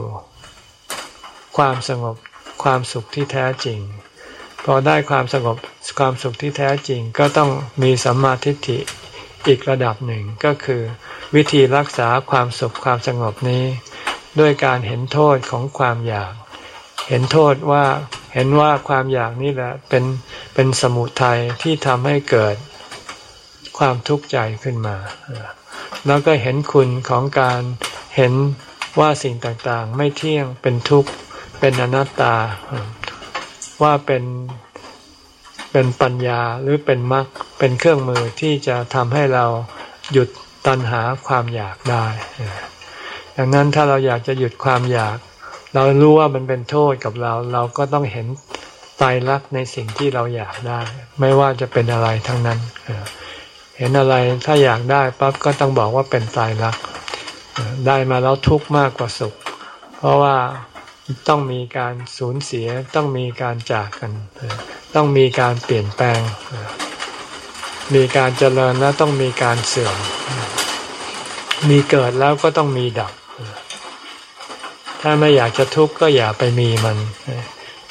ความสงบความสุขที่แท้จริง พอได้ความสงบความสุขที่แท้จริง ก็ต้องมีสัมมาทิฏฐิ อีกระดับหนึ่งก็คือ วิธีรักษาความสุขความสงบนี้ ด้วยการเห็นโทษของความอยาก เห็นโทษว่าเห็นว่าความอยากนี่แหละเป็นเป็นสมุทัยที่ทำให้เกิดความทุกข์ใจขึ้นมา แล้วก็เห็นคุณของการเห็นว่าสิ่งต่างๆ ไม่เที่ยงเป็นทุกข์เป็นอนัตตา ว่าเป็น เป็นปัญญาหรือเป็นมรรคเป็นเครื่องมือที่จะทำให้เราหยุดตัณหาความอยากได้ดังนั้นถ้าเราอยากจะหยุดความอยาก เรารู้ว่ามันเป็นโทษกับเรา เราก็ต้องเห็นตายรักในสิ่งที่เราอยากได้ ไม่ว่าจะเป็นอะไรทั้งนั้นเห็นอะไรถ้าอยากได้ปั๊บก็ต้องบอกว่าเป็นตายรักได้มาแล้วทุกข์มากกว่าสุข เพราะว่า ต้องมีการสูญเสีย ต้องมีการจากกัน ต้องมีการเปลี่ยนแปลง มีการเจริญแล้วต้องมีการเสื่อม มีเกิดแล้วก็ต้องมีดับ ถ้าไม่อยากจะทุกข์ก็อย่าไปมีมัน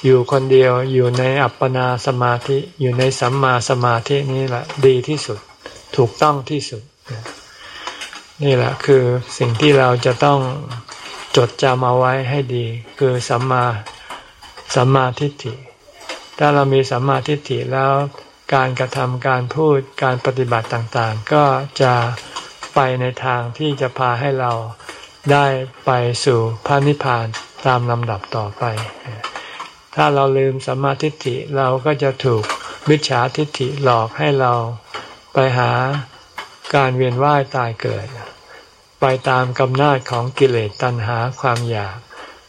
อยู่คนเดียวอยู่ในอัปปนาสมาธิอยู่ในสัมมาสมาธินี่แหละดีที่สุดถูกต้องที่สุด นี่แหละคือสิ่งที่เราจะต้อง จดจำเอาไว้ให้ดี คือสัมมาสัมมาทิฏฐิ ถ้าเรามีสัมมาทิฏฐิแล้วการกระทำการพูดการปฏิบัติต่างๆ ก็จะไปในทางที่จะพาให้เราได้ไปสู่พระนิพพานตามลำดับต่อไป ถ้าเราลืมสัมมาทิฏฐิเราก็จะถูกมิจฉาทิฏฐิหลอกให้เราไปหาการเวียนว่ายตายเกิด ไปตามกำนาจของกิเลสตัณหาความอยาก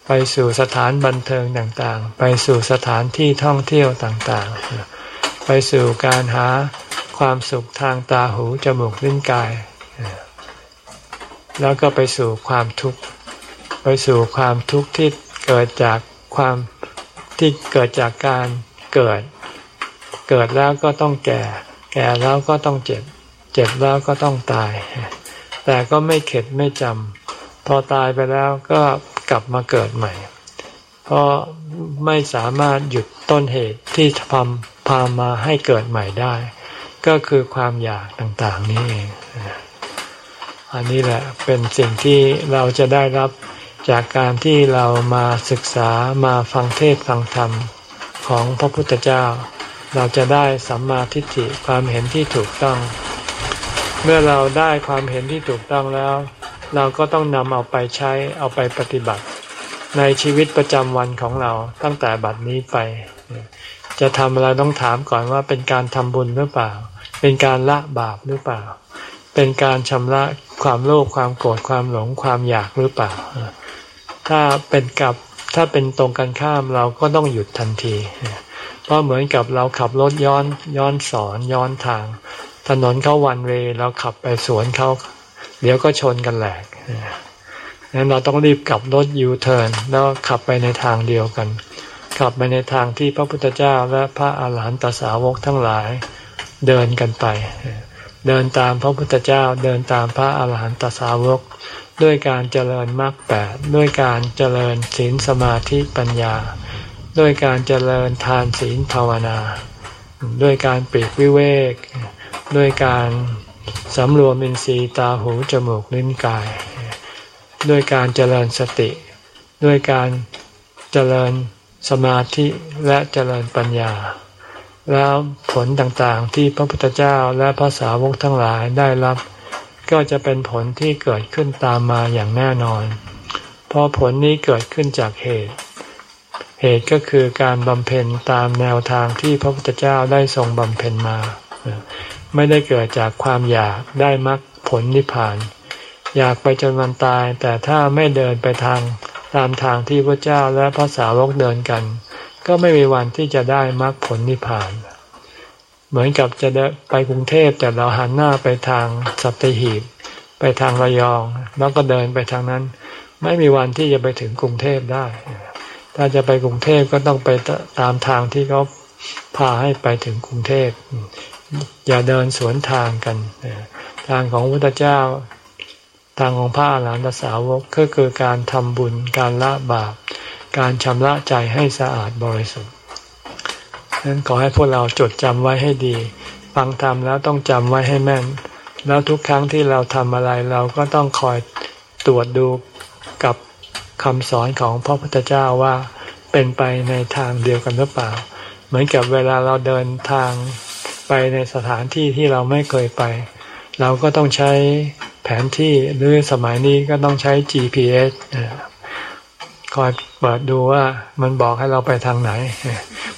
ไปสู่สถานบันเทิงต่างๆ ไปสู่สถานที่ท่องเที่ยวต่างๆ ไปสู่การหาความสุขทางตาหูจมูกลิ้นกาย แล้วก็ไปสู่ความทุกข์ ไปสู่ความทุกข์ที่เกิดจากความที่เกิดจากการเกิด เกิดแล้วก็ต้องแก่ แก่แล้วก็ต้องเจ็บ เจ็บแล้วก็ต้องตาย แต่ก็ไม่เข็ดไม่จำพอตายไปแล้วก็กลับมาเกิดใหม่ เพราะไม่สามารถหยุดต้นเหตุที่ทำพามาให้เกิดใหม่ได้ ก็คือความอยากต่างๆนี้เองอันนี้แหละเป็นสิ่งที่เราจะได้รับจากการที่เรามาศึกษามาฟังเทศฟังธรรมของพระพุทธเจ้า เราจะได้สัมมาทิฏฐิความเห็นที่ถูกต้อง เมื่อเราได้ความเห็นที่ถูกต้องแล้ว เราก็ต้องนำเอาไปใช้เอาไปปฏิบัติ ในชีวิตประจำวันของเราตั้งแต่บัดนี้ไป จะทำอะไรต้องถามก่อนว่าเป็นการทำบุญหรือเปล่า เป็นการละบาปหรือเปล่า เป็นการชำระความโลภความโกรธความหลงความอยากหรือเปล่า ถ้าเป็นกับถ้าเป็นตรงกันข้ามเราก็ต้องหยุดทันที เพราะเหมือนกับเราขับรถย้อนย้อนสอนย้อนทาง ถนนเขาวันเวเราขับไปสวนเขาเดี๋ยวก็ชนกันแหลกนั้นเราต้องรีบกลับรถยูเทิร์นแล้วขับไปในทางเดียวกัน ขับไปในทางที่พระพุทธเจ้าและพระอาหารหันตสาวกทั้งหลายเดินกันไป เดินตามพระพุทธเจ้าเดินตามพระอาหารหันตสาวก ด้วยการเจริญมรรคแปดด้วยการเจริญศีลสมาธิปัญญา ด้วยการเจริญทานศีลภาวนา ด้วยการปีกวิเวก ด้วยการสำรวมอินทรีย์ตาหูจมูกลิ้นกาย ด้วยการเจริญสติ ด้วยการเจริญสมาธิและเจริญปัญญา แล้วผลต่างๆที่พระพุทธเจ้าและพระสาวกทั้งหลายได้รับ ก็จะเป็นผลที่เกิดขึ้นตามมาอย่างแน่นอน เพราะผลนี้เกิดขึ้นจากเหตุ เหตุก็คือการบำเพ็ญตามแนวทางที่พระพุทธเจ้าได้ทรงบำเพ็ญมา ไม่ได้เกิดจากความอยากได้มรรคผลนิพพาน อยากไปจนวันตาย แต่ถ้าไม่เดินไปทางตามทางที่พระเจ้าและพระสาวกเดินกัน ก็ไม่มีวันที่จะได้มรรคผลนิพพาน เหมือนกับจะไปกรุงเทพแต่เราหันหน้าไปทางสัตหีบ ไปทางระยอง แล้วก็เดินไปทางนั้น ไม่มีวันที่จะไปถึงกรุงเทพได้ ถ้าจะไปกรุงเทพก็ต้องไปตามทางที่เขาพาให้ไปถึงกรุงเทพ อย่าเดินสวนทางกันทางของพระพุทธเจ้าทางของพระอรหันตสาวกก็คือการทำบุญการละบาป การชำระใจให้สะอาดบริสุทธิ์นั้นขอให้พวกเราจดจำไว้ให้ดี ฟังธรรมแล้วต้องจำไว้ให้แม่น แล้วทุกครั้งที่เราทำอะไรเราก็ต้องคอยตรวจดูกับคำสอนของพระพุทธเจ้าว่าเป็นไปในทางเดียวกันหรือเปล่า เหมือนกับเวลาเราเดินทาง ไปในสถานที่ที่เราไม่เคยไป เราก็ต้องใช้แผนที่หรือสมัยนี้ก็ต้องใช้ GPS คอยเปิดดูว่ามันบอกให้เราไปทางไหน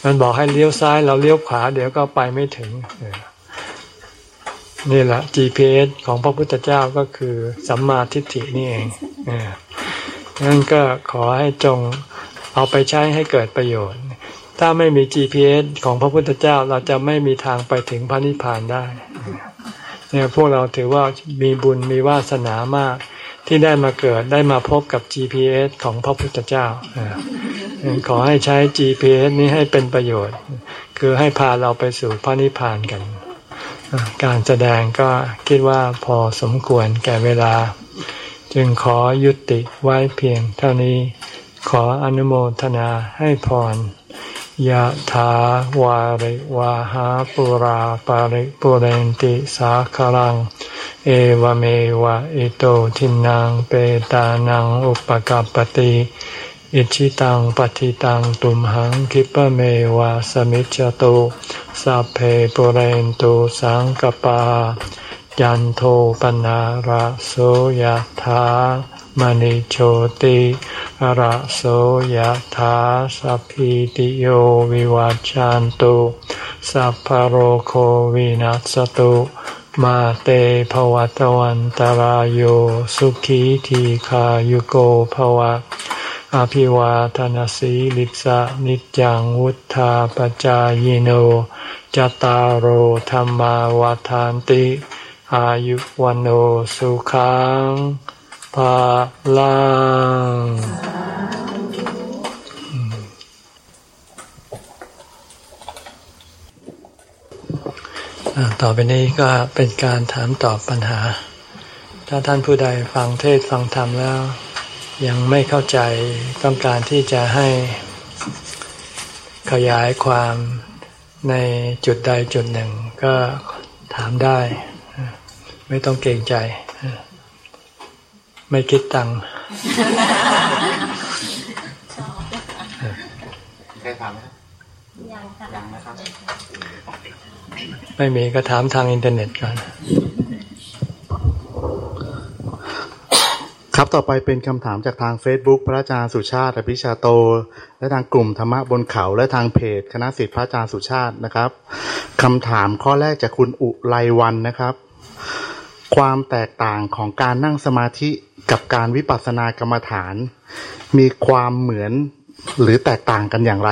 มันบอกให้เลี้ยวซ้ายเราเลี้ยวขวาเดี๋ยวก็ไปไม่ถึง นี่แหละ GPS ของพระพุทธเจ้าก็คือสัมมาทิฏฐินี่เองงั้นก็ขอให้จงเอาไปใช้ให้เกิดประโยชน์ ถ้าไม่มี GPS ของพระพุทธเจ้าเราจะไม่มีทางไปถึงพระนิพพานได้เนี่ยพวกเราถือว่ามีบุญมีวาสนามาก ที่ได้มาเกิดได้มาพบกับ GPS ของพระพุทธเจ้าขอให้ใช้ GPS นี้ให้เป็นประโยชน์ คือให้พาเราไปสู่พระนิพพานกัน การแสดงก็คิดว่าพอสมควรแก่เวลา จึงขอยุติไว้เพียงเท่านี้ ขออนุโมทนาให้พร ยะถาวาริวาหาปุราปาริปุเรนติสาคลัง เอวเมวะอิโตทินังเปตานังอุปกัปติอิชิตังปฏิตังตุมหังคิปะเมวะสมิจจตุสัพเพปุเรนตุสังกปา ยันโทปนาระโสยถา มณิโชติระโสยถาสัพพิติโยวิวัจจันตุสัพพโรโควินัสตุมาเตภวัตวันตารโยสุขีทีขายุโกภวะ อภิวาทนสีลิสะนิจังวุธาปจายโนจตารโหธรรมาวาทานติ อายุวันโอสุขัง ภาลังต่อไปนี้ก็เป็นการถามตอบปัญหา ถ้าท่านผู้ใดฟังเทศฟังธรรมแล้ว ยังไม่เข้าใจต้องการที่จะให้ขยายความในจุดใดจุดหนึ่ง ก็ถามได้ ไม่ต้องเกรงใจ ไม่คิดตังค์เคยถามไหมยังยังนะครับ ไม่มีก็ถามทางอินเทอร์เน็ตก่อนครับต่อไปเป็นคำถามจากทาง Facebook พระอาจารย์สุชาติอภิชาโต และทางกลุ่มธรรมะบนเขา และทางเพจ คณะสิทธิพระอาจารย์สุชาตินะครับคำถามข้อแรกจากคุณอุไลวันนะครับ ความแตกต่างของการนั่งสมาธิ กับการวิปัสสนากรรมฐาน มีความเหมือนหรือแตกต่างกันอย่างไร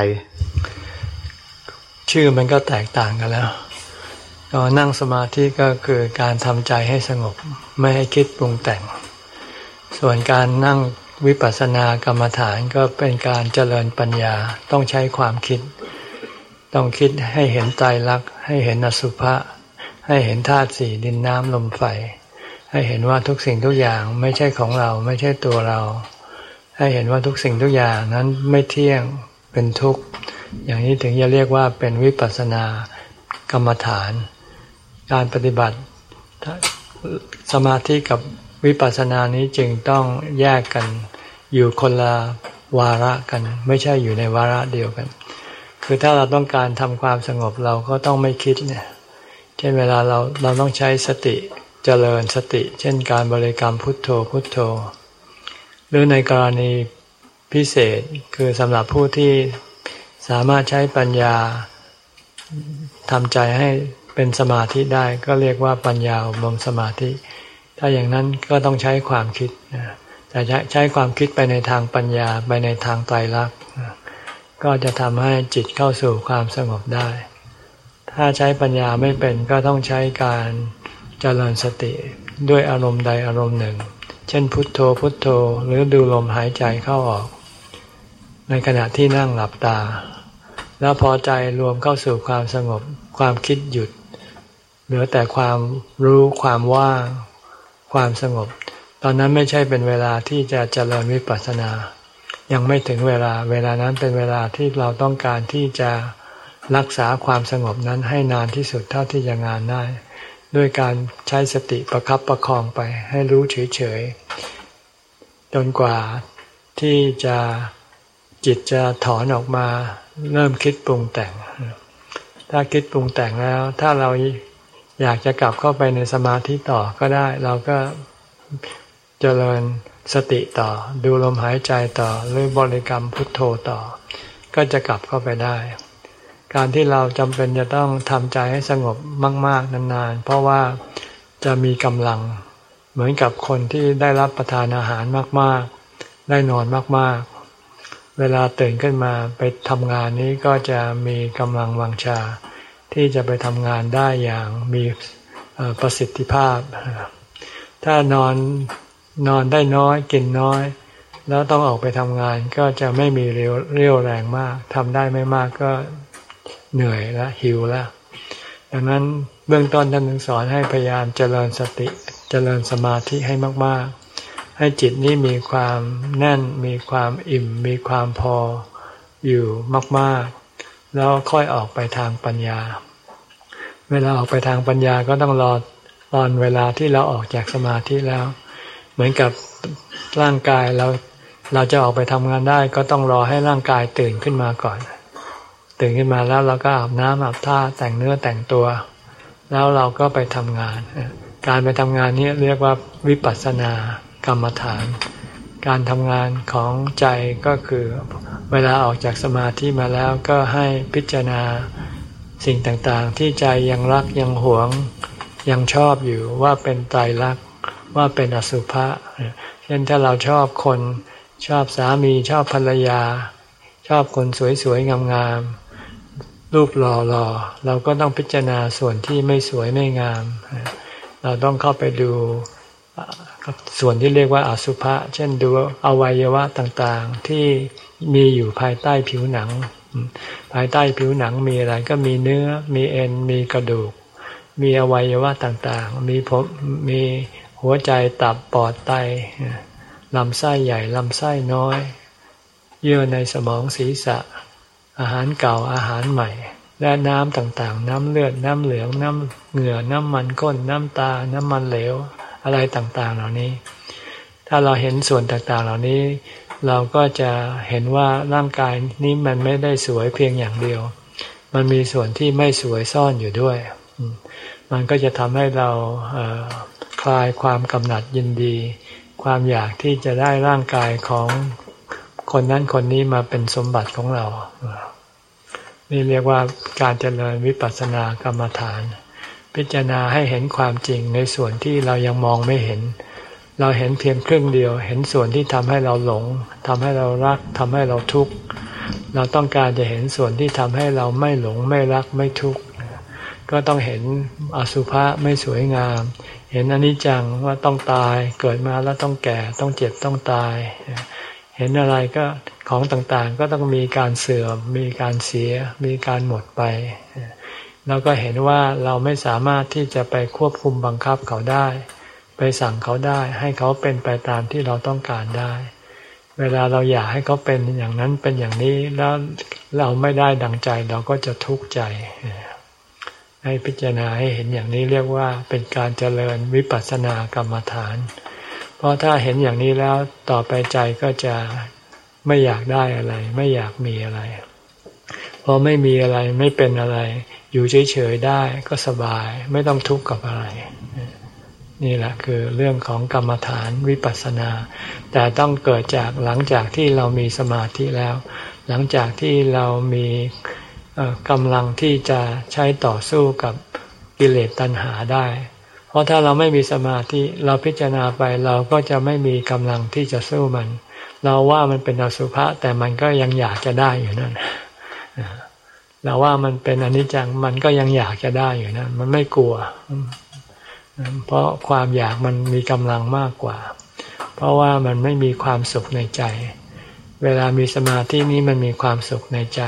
ชื่อมันก็แตกต่างกันแล้ว ก็นั่งสมาธิก็คือการทำใจให้สงบไม่ให้คิดปรุงแต่ง ส่วนการนั่งวิปัสสนากรรมฐานก็เป็นการเจริญปัญญาต้องใช้ความคิด ต้องคิดให้เห็นใจรัก ให้เห็นอสุภะให้เห็นธาตุสี่ดินน้ำลมไฟ ให้เห็นว่าทุกสิ่งทุกอย่างไม่ใช่ของเราไม่ใช่ตัวเรา ให้เห็นว่าทุกสิ่งทุกอย่างนั้นไม่เที่ยงเป็นทุกข์ อย่างนี้ถึงจะเรียกว่าเป็นวิปัสสนากรรมฐาน การปฏิบัติสมาธิกับวิปัสสนานี้จึงต้องแยกกันอยู่คนละวาระกัน ไม่ใช่อยู่ในวาระเดียวกัน คือถ้าเราต้องการทำความสงบเราก็ต้องไม่คิดเนี่ยเช่นเวลาเราเราต้องใช้สติ จริญสติ เช่นการบริกรรมพุทโธพุทโธ หรือในกรณีพิเศษคือสำหรับผู้ที่สามารถใช้ปัญญาทำใจให้เป็นสมาธิได้ก็เรียกว่าปัญญาอบรมสมาธิ ถ้าอย่างนั้นก็ต้องใช้ความคิดแต่ใช้ความคิดไปในทางปัญญาไปในทางไตรลักษณ์ก็จะทำให้จิตเข้าสู่ความสงบได้ ถ้าใช้ปัญญาไม่เป็นก็ต้องใช้การ เจริญสติด้วยอารมณ์ใดอารมณ์หนึ่ง เช่นพุทโธพุทโธหรือดูลมหายใจเข้าออก ในขณะที่นั่งหลับตา แล้วพอใจรวมเข้าสู่ความสงบความคิดหยุด เหลือแต่ความรู้ความว่างความสงบ ตอนนั้นไม่ใช่เป็นเวลาที่จะเจริญวิปัสสนา ยังไม่ถึงเวลาเวลานั้นเป็นเวลาที่เราต้องการที่จะรักษาความสงบนั้นให้นานที่สุดเท่าที่จะงานได้ ด้วยการใช้สติประครับประคองไปให้รู้เฉยๆจนกว่าที่จะจิตจะถอนออกมาเริ่มคิดปรุงแต่ง ถ้าคิดปรุงแต่งแล้ว ถ้าเราอยากจะกลับเข้าไปในสมาธิต่อก็ได้ เราก็เจริญสติต่อ ดูลมหายใจต่อหรือบริกรรมพุทโธต่อ ก็จะกลับเข้าไปได้ การที่เราจำเป็นจะต้องทำใจให้สงบมาก ๆ นานๆ เพราะว่าจะมีกำลังเหมือนกับคนที่ได้รับประทานอาหารมาก ๆ ได้นอนมาก ๆ เวลาตื่นขึ้นมาไปทำงานนี้ก็จะมีกำลังวังชา ที่จะไปทำงานได้อย่างมีประสิทธิภาพ ถ้านอนนอนได้น้อยกินน้อย แล้วต้องออกไปทำงานก็จะไม่มีเรียวเรี่ยวแรงมากทำได้ไม่มากก็ เหนื่อยแล้วหิวแล้วดังนั้นเบื้องต้นท่านถึงสอนให้พยายามเจริญสติเจริญสมาธิให้มาก ๆ ให้จิตนี้มีความแน่นมีความอิ่ม มีความพออยู่มาก ๆ แล้วค่อยออกไปทางปัญญา เวลาออกไปทางปัญญาก็ต้องรอตอนเวลาที่เราออกจากสมาธิแล้ว เหมือนกับร่างกายเราเราจะออกไปทำงานได้ ก็ต้องรอให้ร่างกายตื่นขึ้นมาก่อน ตื่นขึ้นมาแล้วเราก็อาบน้ำอาบท่าแต่งเนื้อแต่งตัว แล้วเราก็ไปทำงาน การไปทำงานนี้เรียกว่าวิปัสสนากรรมฐาน การทำงานของใจก็คือ เวลาออกจากสมาธิมาแล้วก็ให้พิจารณาสิ่งต่างๆ ที่ใจยังรักยังหวงยังชอบอยู่ว่าเป็นไตรลักษว่าเป็นอสุภะเช่นถ้าเราชอบคนชอบสามีชอบภรรยา ชอบคนสวยๆงามๆ รูปหล่อๆเราก็ต้องพิจารณาส่วนที่ไม่สวยไม่งาม เราต้องเข้าไปดูส่วนที่เรียกว่าอสุภะเช่นดูอวัยวะต่างๆ ที่มีอยู่ภายใต้ผิวหนัง ภายใต้ผิวหนังมีอะไรก็มีเนื้อ มีเอ็น มีกระดูก มีอวัยวะต่างๆ มีผมมีหัวใจตับปอดไตลำไส้ใหญ่ลำไส้น้อย เยื่อในสมองศีรษะ อาหารเก่าอาหารใหม่ และน้ำต่างๆ น้ำเลือดน้ำเหลืองน้ำเหงื่อน้ำมันก้นน้ำตา น้ำมันเหลวอะไรต่างๆ เหล่านี้ ถ้าเราเห็นส่วนต่างๆ เหล่านี้ เราก็จะเห็นว่าร่างกายนี้มันไม่ได้สวยเพียงอย่างเดียว มันมีส่วนที่ไม่สวยซ่อนอยู่ด้วย มันก็จะทำให้เราคลายความกำหนัดยินดี ความอยากที่จะได้ร่างกายของ คนนั้นคนนี้มาเป็นสมบัติของเรา นี่เรียกว่าการเจริญวิปัสสนากรรมฐาน พิจารณาให้เห็นความจริงในส่วนที่เรายังมองไม่เห็น เราเห็นเพียงครึ่งเดียว เห็นส่วนที่ทำให้เราหลงทำให้เรารักทำให้เราทุกข์เราต้องการจะเห็นส่วนที่ทำให้เราไม่หลงไม่รักไม่ทุกข์ก็ต้องเห็นอสุภะไม่สวยงาม เห็นอนิจจังว่าต้องตายเกิดมาแล้วต้องแก่ต้องเจ็บต้องตาย เห็นอะไรก็ของต่างๆ ก็ต้องมีการเสื่อม มีการเสีย มีการหมดไป แล้วก็เห็นว่าเราไม่สามารถที่จะไปควบคุมบังคับเขาได้ ไปสั่งเขาได้ให้เขาเป็นไปตามที่เราต้องการได้ เวลาเราอยากให้เขาเป็นอย่างนั้นเป็นอย่างนี้แล้วเราไม่ได้ดังใจเราก็จะทุกข์ใจให้พิจารณาให้เห็นอย่างนี้เรียกว่าเป็นการเจริญวิปัสสนากรรมฐาน เพราะถ้าเห็นอย่างนี้แล้วต่อไปใจก็จะไม่อยากได้อะไร ไม่อยากมีอะไรพอไม่มีอะไรไม่เป็นอะไร อยู่เฉยๆได้ก็สบาย ไม่ต้องทุกข์กับอะไร นี่แหละคือเรื่องของกรรมฐานวิปัสสนา แต่ต้องเกิดจากหลังจากที่เรามีสมาธิแล้ว หลังจากที่เรามีกำลังที่จะใช้ต่อสู้กับกิเลสตัณหาได้ เพราะถ้าเราไม่มีสมาธิเราพิจารณาไปเราก็จะไม่มีกำลังที่จะสู้มัน เราว่ามันเป็นอสุภะแต่มันก็ยังอยากจะได้อยู่นั่นเราว่ามันเป็นอนิจจังมันก็ยังอยากจะได้อยู่นั่นมันไม่กลัว เพราะความอยากมันมีกำลังมากกว่า เพราะว่ามันไม่มีความสุขในใจ เวลามีสมาธินี้มันมีความสุขในใจ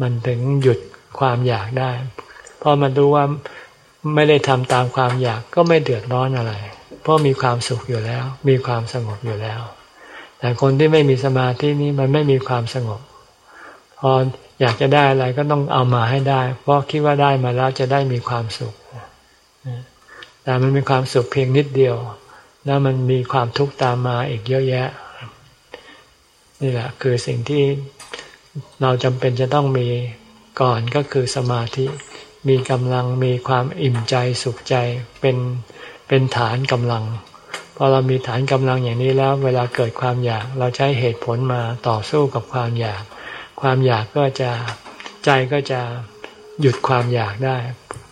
มันถึงหยุดความอยากได้ เพอมันรู้ว่า ไม่ได้ทำตามความอยากก็ไม่เดือดร้อนอะไร เพราะมีความสุขอยู่แล้ว มีความสงบอยู่แล้ว แต่คนที่ไม่มีสมาธินี้มันไม่มีความสงบ พออยากจะได้อะไรก็ต้องเอามาให้ได้ เพราะคิดว่าได้มาแล้วจะได้มีความสุข แต่มันมีความสุขเพียงนิดเดียว แล้วมันมีความทุกข์ตามมาอีกเยอะแยะ นี่แหละคือสิ่งที่เราจำเป็นจะต้องมีก่อนก็คือสมาธิ มีกำลังมีความอิ่มใจสุขใจเป็นเป็นฐานกำลังพอเรามีฐานกำลังอย่างนี้แล้ว เวลาเกิดความอยาก เราใช้เหตุผลมาต่อสู้กับความอยาก ความอยากก็จะใจก็จะหยุดความอยากได้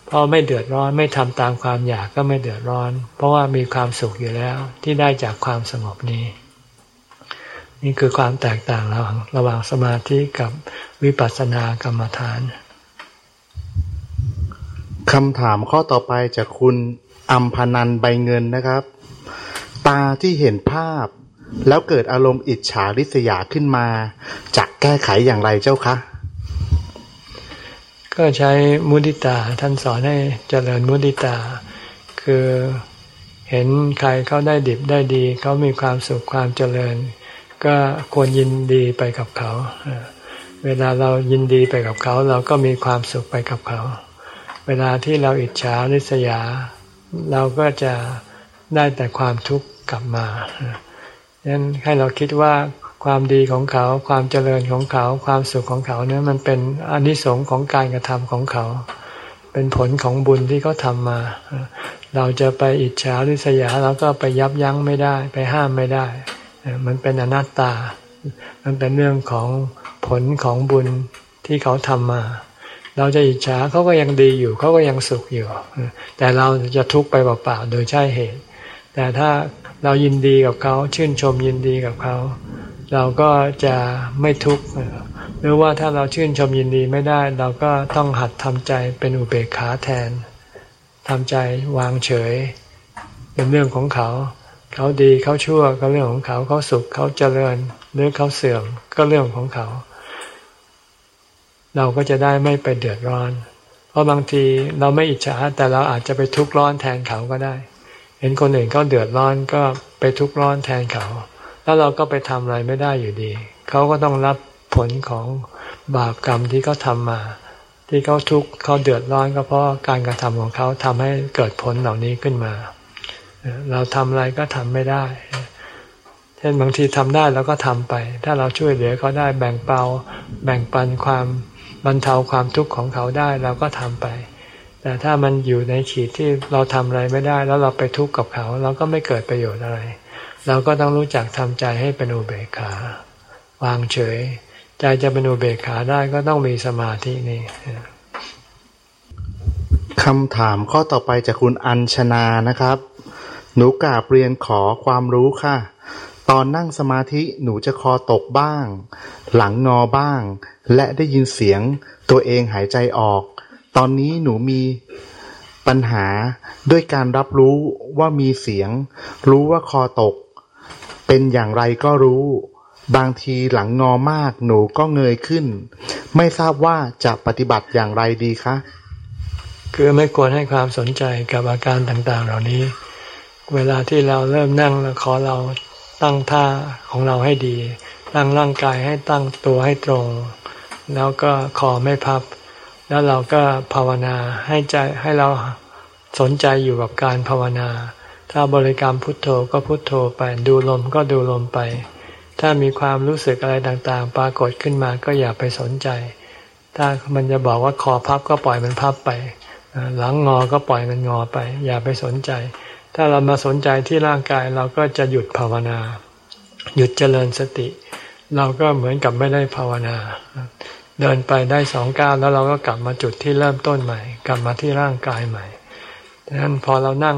เพราะไม่เดือดร้อนไม่ทำตามความอยากก็ไม่เดือดร้อน เพราะว่ามีความสุขอยู่แล้วที่ได้จากความสงบนี้ นี่คือความแตกต่างระหว่างระหว่างสมาธิกับวิปัสสนากรรมฐาน คำถามข้อต่อไปจากคุณอัมพนันใบเงินนะครับ ตาที่เห็นภาพ แล้วเกิดอารมณ์อิจฉาริษยาขึ้นมาจะแก้ไขอย่างไรเจ้าคะก็ใช้มุติตาท่านสอนให้เจริญมุติตา คือเห็นใครเขาได้ดิบได้ดี เขามีความสุขความเจริญ ก็ควรยินดีไปกับเขา เวลาเรายินดีไปกับเขา เราก็มีความสุขไปกับเขา เวลาที่เราอิจฉาริษยา เราก็จะได้แต่ความทุกข์กลับมาดังนั้นให้เราคิดว่าความดีของเขา ความเจริญของเขา ความสุขของเขาเนี่ยมันเป็นอนิสงส์ของการกระทำของเขา เป็นผลของบุญที่เขาทำมา เราจะไปอิจฉาริษยาเราก็ไปยับยั้งไม่ได้ ไปห้ามไม่ได้ มันเป็นอนัตตา มันเป็นเรื่องของผลของบุญที่เขาทำมา เราจะอิจฉาเขาก็ยังดีอยู่เขาก็ยังสุขอยู่ แต่เราจะทุกข์ไปเปล่าๆโดยใช่เหตุ แต่ถ้าเรายินดีกับเขาชื่นชมยินดีกับเขาเราก็จะไม่ทุกข์หรือว่าถ้าเราชื่นชมยินดีไม่ได้ เราก็ต้องหัดทำใจเป็นอุเบกขาแทนทำใจวางเฉย เป็นเรื่องของเขา เขาดีเขาชั่วก็เรื่องของเขาเขาสุขเขาเจริญหรือเขาเสื่อมก็เรื่องของเขา เราก็จะได้ไม่ไปเดือดร้อน เพราะบางทีเราไม่อิจฉาแต่เราอาจจะไปทุกข์ร้อนแทนเขาก็ได้ เห็นคนอื่นเขาเดือดร้อนก็ไปทุกข์ร้อนแทนเขา แล้วเราก็ไปทำอะไรไม่ได้อยู่ดี เขาก็ต้องรับผลของบาปกรรมที่เขาทามา ที่เขาทุกข์เขาเดือดร้อนก็เพราะการกระทำของเขาทำให้เกิดผลเหล่านี้ขึ้นมา เราทำอะไรก็ทำไม่ได้เช่นบางทีทำได้เราก็ทำไป ถ้าเราช่วยเหลือเขาได้แบ่งเปาแบ่งปันความ บรรเทาความทุกข์ของเขาได้เราก็ทำไป แต่ถ้ามันอยู่ในขีดที่เราทำอะไรไม่ได้ แล้วเราไปทุกข์กับเขา เราก็ไม่เกิดประโยชน์อะไร เราก็ต้องรู้จักทำใจให้เป็นอุเบกขาวางเฉย ใจจะเป็นอุเบกขาได้ก็ต้องมีสมาธินี่คำถามข้อต่อไปจากคุณอัญชนานะครับ หนูกราบเรียนขอความรู้ค่ะ ตอนนั่งสมาธิหนูจะคอตกบ้าง หลังงอบ้าง และได้ยินเสียงตัวเองหายใจออก ตอนนี้หนูมีปัญหาด้วยการรับรู้ว่ามีเสียง รู้ว่าคอตก เป็นอย่างไรก็รู้ บางทีหลังงอมากหนูก็เงยขึ้น ไม่ทราบว่าจะปฏิบัติอย่างไรดีคะ คือไม่ควรให้ความสนใจกับอาการต่างๆ เหล่านี้ เวลาที่เราเริ่มนั่งแล้วขอเรา ตั้งท่าของเราให้ดี ตั้งร่างกายให้ตั้งตัวให้ตรง แล้วก็คอไม่พับ แล้วเราก็ภาวนาให้ใจให้เราสนใจอยู่กับการภาวนา ถ้าบริกรรมพุทโธก็พุทโธไป ดูลมก็ดูลมไป ถ้ามีความรู้สึกอะไรต่างๆ ปรากฏขึ้นมาก็อย่าไปสนใจ ถ้ามันจะบอกว่าคอพับก็ปล่อยมันพับไป หลังงอก็ปล่อยมันงอไป อย่าไปสนใจ ถ้าเรามาสนใจที่ร่างกายเราก็จะหยุดภาวนา หยุดเจริญสติ เราก็เหมือนกับไม่ได้ภาวนา เดินไปได้สองก้าวแล้วเราก็กลับมาจุดที่เริ่มต้นใหม่ กลับมาที่ร่างกายใหม่ดังนั้นพอเรานั่ง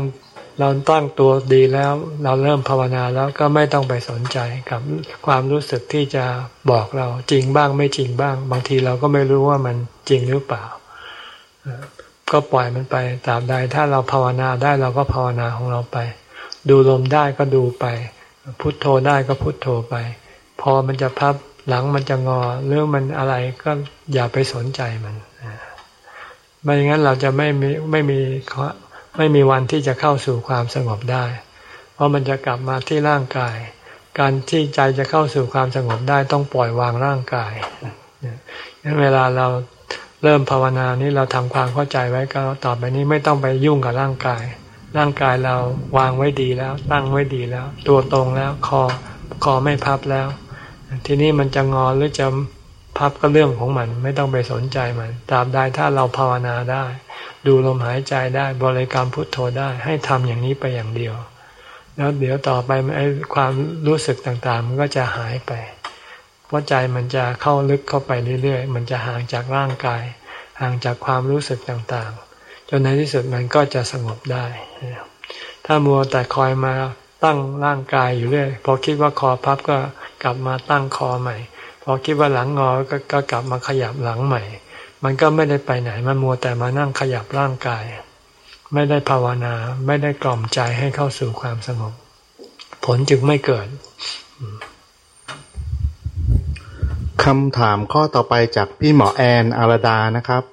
เราตั้งตัวดีแล้วเราเริ่มภาวนาแล้วก็ไม่ต้องไปสนใจกับความรู้สึกที่จะบอกเราจริงบ้างไม่จริงบ้าง บางทีเราก็ไม่รู้ว่ามันจริงหรือเปล่า ก็ปล่อยมันไปตราบใด ถ้าเราภาวนาได้เราก็ภาวนาของเราไป ดูลมได้ก็ดูไป พุทโธได้ก็พุทโธไป พอมันจะพับหลังมันจะงอหรือมันอะไรก็อย่าไปสนใจมันไม่อย่างนั้นเราจะไม่มีไม่มีไม่มีวันที่จะเข้าสู่ความสงบได้ เพราะมันจะกลับมาที่ร่างกาย การที่ใจจะเข้าสู่ความสงบได้ต้องปล่อยวางร่างกายงั้นเวลาเรา เริ่มภาวนานี้เราทำความเข้าใจไว้ก็ต่อไปนี้ไม่ต้องไปยุ่งกับร่างกาย ร่างกายเราวางไว้ดีแล้ว ตั้งไว้ดีแล้ว ตัวตรงแล้วคอคอไม่พับแล้ว ทีนี้มันจะงอหรือจะพับก็เรื่องของมัน ไม่ต้องไปสนใจมันตราบใดถ้าเราภาวนาได้ ดูลมหายใจได้บริกรรมพุทโธได้ ให้ทำอย่างนี้ไปอย่างเดียว แล้วเดี๋ยวต่อไปไอ้ความรู้สึกต่างๆ มันก็จะหายไป เพราะใจมันจะเข้าลึกเข้าไปเรื่อยๆ มันจะห่างจากร่างกาย ห่างจากความรู้สึกต่างๆ จนในที่สุดมันก็จะสงบได้ ถ้ามัวแต่คอยมาตั้งร่างกายอยู่เรื่อย พอคิดว่าคอพับก็กลับมาตั้งคอใหม่ พอคิดว่าหลังงอกก็กลับมาขยับหลังใหม่ มันก็ไม่ได้ไปไหน มันมัวแต่มานั่งขยับร่างกาย ไม่ได้ภาวนา ไม่ได้กล่อมใจให้เข้าสู่ความสงบ ผลจึงไม่เกิด คำถามข้อต่อไปจากพี่หมอแอนอารดานะครับ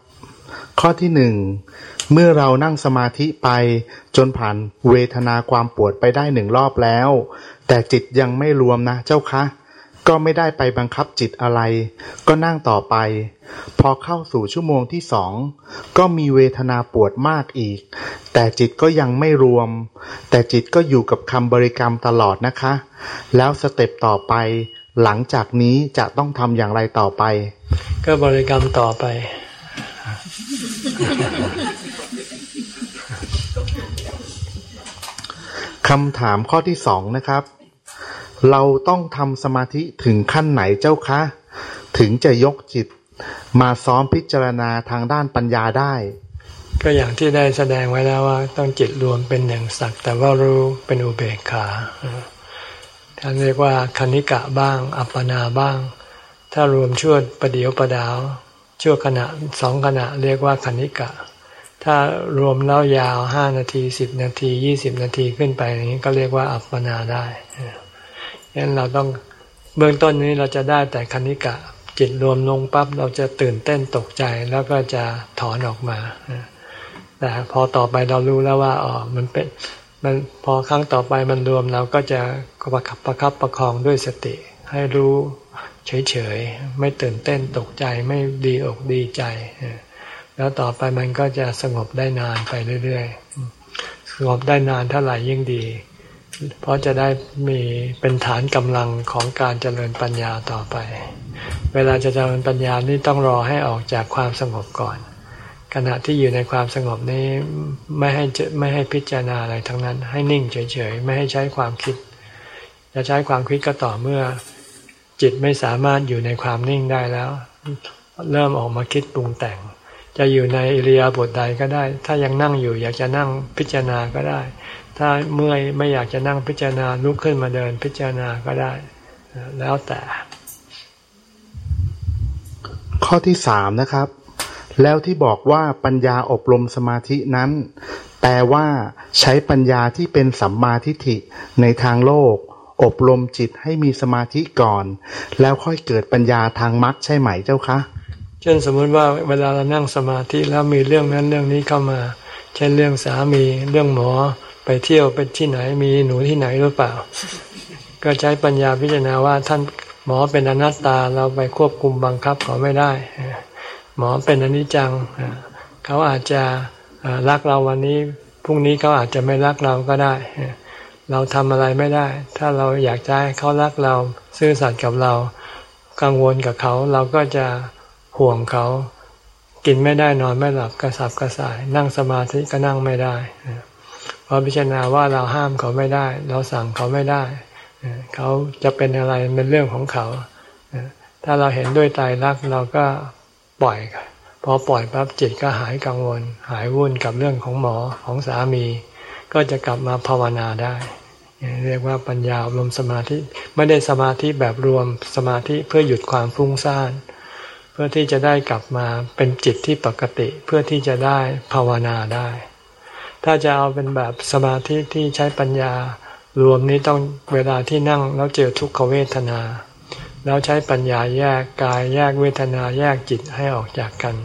ข้อที่หนึ่งเมื่อเรานั่งสมาธิไปจนผ่านเวทนาความปวดไปได้หนึ่งรอบแล้ว แต่จิตยังไม่รวมนะเจ้าคะก็ไม่ได้ไปบังคับจิตอะไร ก็นั่งต่อไป พอเข้าสู่ชั่วโมงที่สองก็มีเวทนาปวดมากอีก แต่จิตก็ยังไม่รวม แต่จิตก็อยู่กับคำบริกรรมตลอดนะคะ แล้วสเต็ปต่อไป หลังจากนี้จะต้องทำอย่างไรต่อไป ก็บริกรรมต่อไป คำถามข้อที่สองนะครับ เราต้องทำสมาธิถึงขั้นไหนเจ้าคะ ถึงจะยกจิตมาซ้อมพิจารณาทางด้านปัญญาได้ ก็อย่างที่ได้แสดงไว้แล้วว่า ต้องจิตรวมเป็นหนึ่งสักแต่ว่ารู้เป็นอุเบกขา ท่านเรียกว่าคณิกะบ้าง อัปปนาบ้าง ถ้ารวมช่วประเดียวประดาว ชั่วขณะสองขณะเรียกว่าคณิกะ ถ้ารวมแล้วยาวห้านาทีสิบนาทียี่สิบนาทีขึ้นไปอย่างนี้ก็เรียกว่าอัปปนาได้ยันเราต้องเบื้องต้นนี้เราจะได้แต่คณิกะ จิตรวมลงปั๊บเราจะตื่นเต้นตกใจแล้วก็จะถอนออกมาแต่พอต่อไปเรารู้แล้วว่าอ๋อมันเป็น มันพอครั้งต่อไปมันรวมเราก็จะประคับประคับประคองด้วยสติ ให้รู้เฉยๆ ไม่ตื่นเต้นตกใจไม่ดีอกดีใจ แล้วต่อไปมันก็จะสงบได้นานไปเรื่อยๆ สงบได้นานเท่าไหร่ยิ่งดี เพราะจะได้มีเป็นฐานกำลังของการเจริญปัญญาต่อไป เวลาจะเจริญปัญญานี่ต้องรอให้ออกจากความสงบก่อน ขณะที่อยู่ในความสงบนี้ไม่ให้ไม่ให้พิจารณาอะไรทั้งนั้น ให้นิ่งเฉยๆ ไม่ให้ใช้ความคิด จะใช้ความคิดก็ต่อเมื่อ จิตไม่สามารถอยู่ในความนิ่งได้แล้ว เริ่มออกมาคิดปรุงแต่ง จะอยู่ในอิริยาบถใดก็ได้ ถ้ายังนั่งอยู่อยากจะนั่งพิจารณาก็ได้ ถ้าเมื่อยไม่อยากจะนั่งพิจารณาลุกขึ้นมาเดินพิจารณาก็ได้ แล้วแต่ ข้อที่สามนะครับ แล้วที่บอกว่าปัญญาอบรมสมาธินั้น แปลว่าใช้ปัญญาที่เป็นสัมมาทิฏฐิในทางโลก อบรมจิตให้มีสมาธิก่อน แล้วค่อยเกิดปัญญาทางมรรคใช่ไหมเจ้าคะเช่นสมมติว่าเวลาเรานั่งสมาธิแล้วมีเรื่องนั้นเรื่องนี้เข้ามา เช่นเรื่องสามีเรื่องหมอไปเที่ยวไปที่ไหนมีหนูที่ไหนหรือเปล่า ก็ใช้ปัญญาพิจารณาว่าท่านหมอเป็นอนัตตาเราไปควบคุมบังคับเขาไม่ได้ หมอเป็นอนิจจังเขาอาจจะรักเราวันนี้พรุ่งนี้เขาอาจจะไม่รักเราก็ได้ เราทำอะไรไม่ได้ ถ้าเราอยากจะให้เขารักเราซื่อสัตย์กับเรา กังวลกับเขาเราก็จะห่วงเขากินไม่ได้นอนไม่หลับกระสับกระส่าย นั่งสมาธิก็นั่งไม่ได้เพราะพิจารณาว่าเราห้ามเขาไม่ได้ เราสั่งเขาไม่ได้เขาจะเป็นอะไรเป็นเรื่องของเขาถ้าเราเห็นด้วยใจรักเราก็ ปล่อยพอปล่อยปั๊บจิตก็หายกังวล หายวุ่นกับเรื่องของหมอของสามี ก็จะกลับมาภาวนาได้ เรียกว่าปัญญาลมสมาธิไม่ได้สมาธิแบบรวมสมาธิเพื่อหยุดความฟุ้งซ่าน เพื่อที่จะได้กลับมาเป็นจิตที่ปกติเพื่อที่จะได้ภาวนาได้ ถ้าจะเอาเป็นแบบสมาธิที่ใช้ปัญญารวมนี้ต้องเวลาที่นั่งแล้วเจอทุกขเวทนา แล้วใช้ปัญญาแยกกายแยกเวทนาแยกจิตให้ออกจากกัน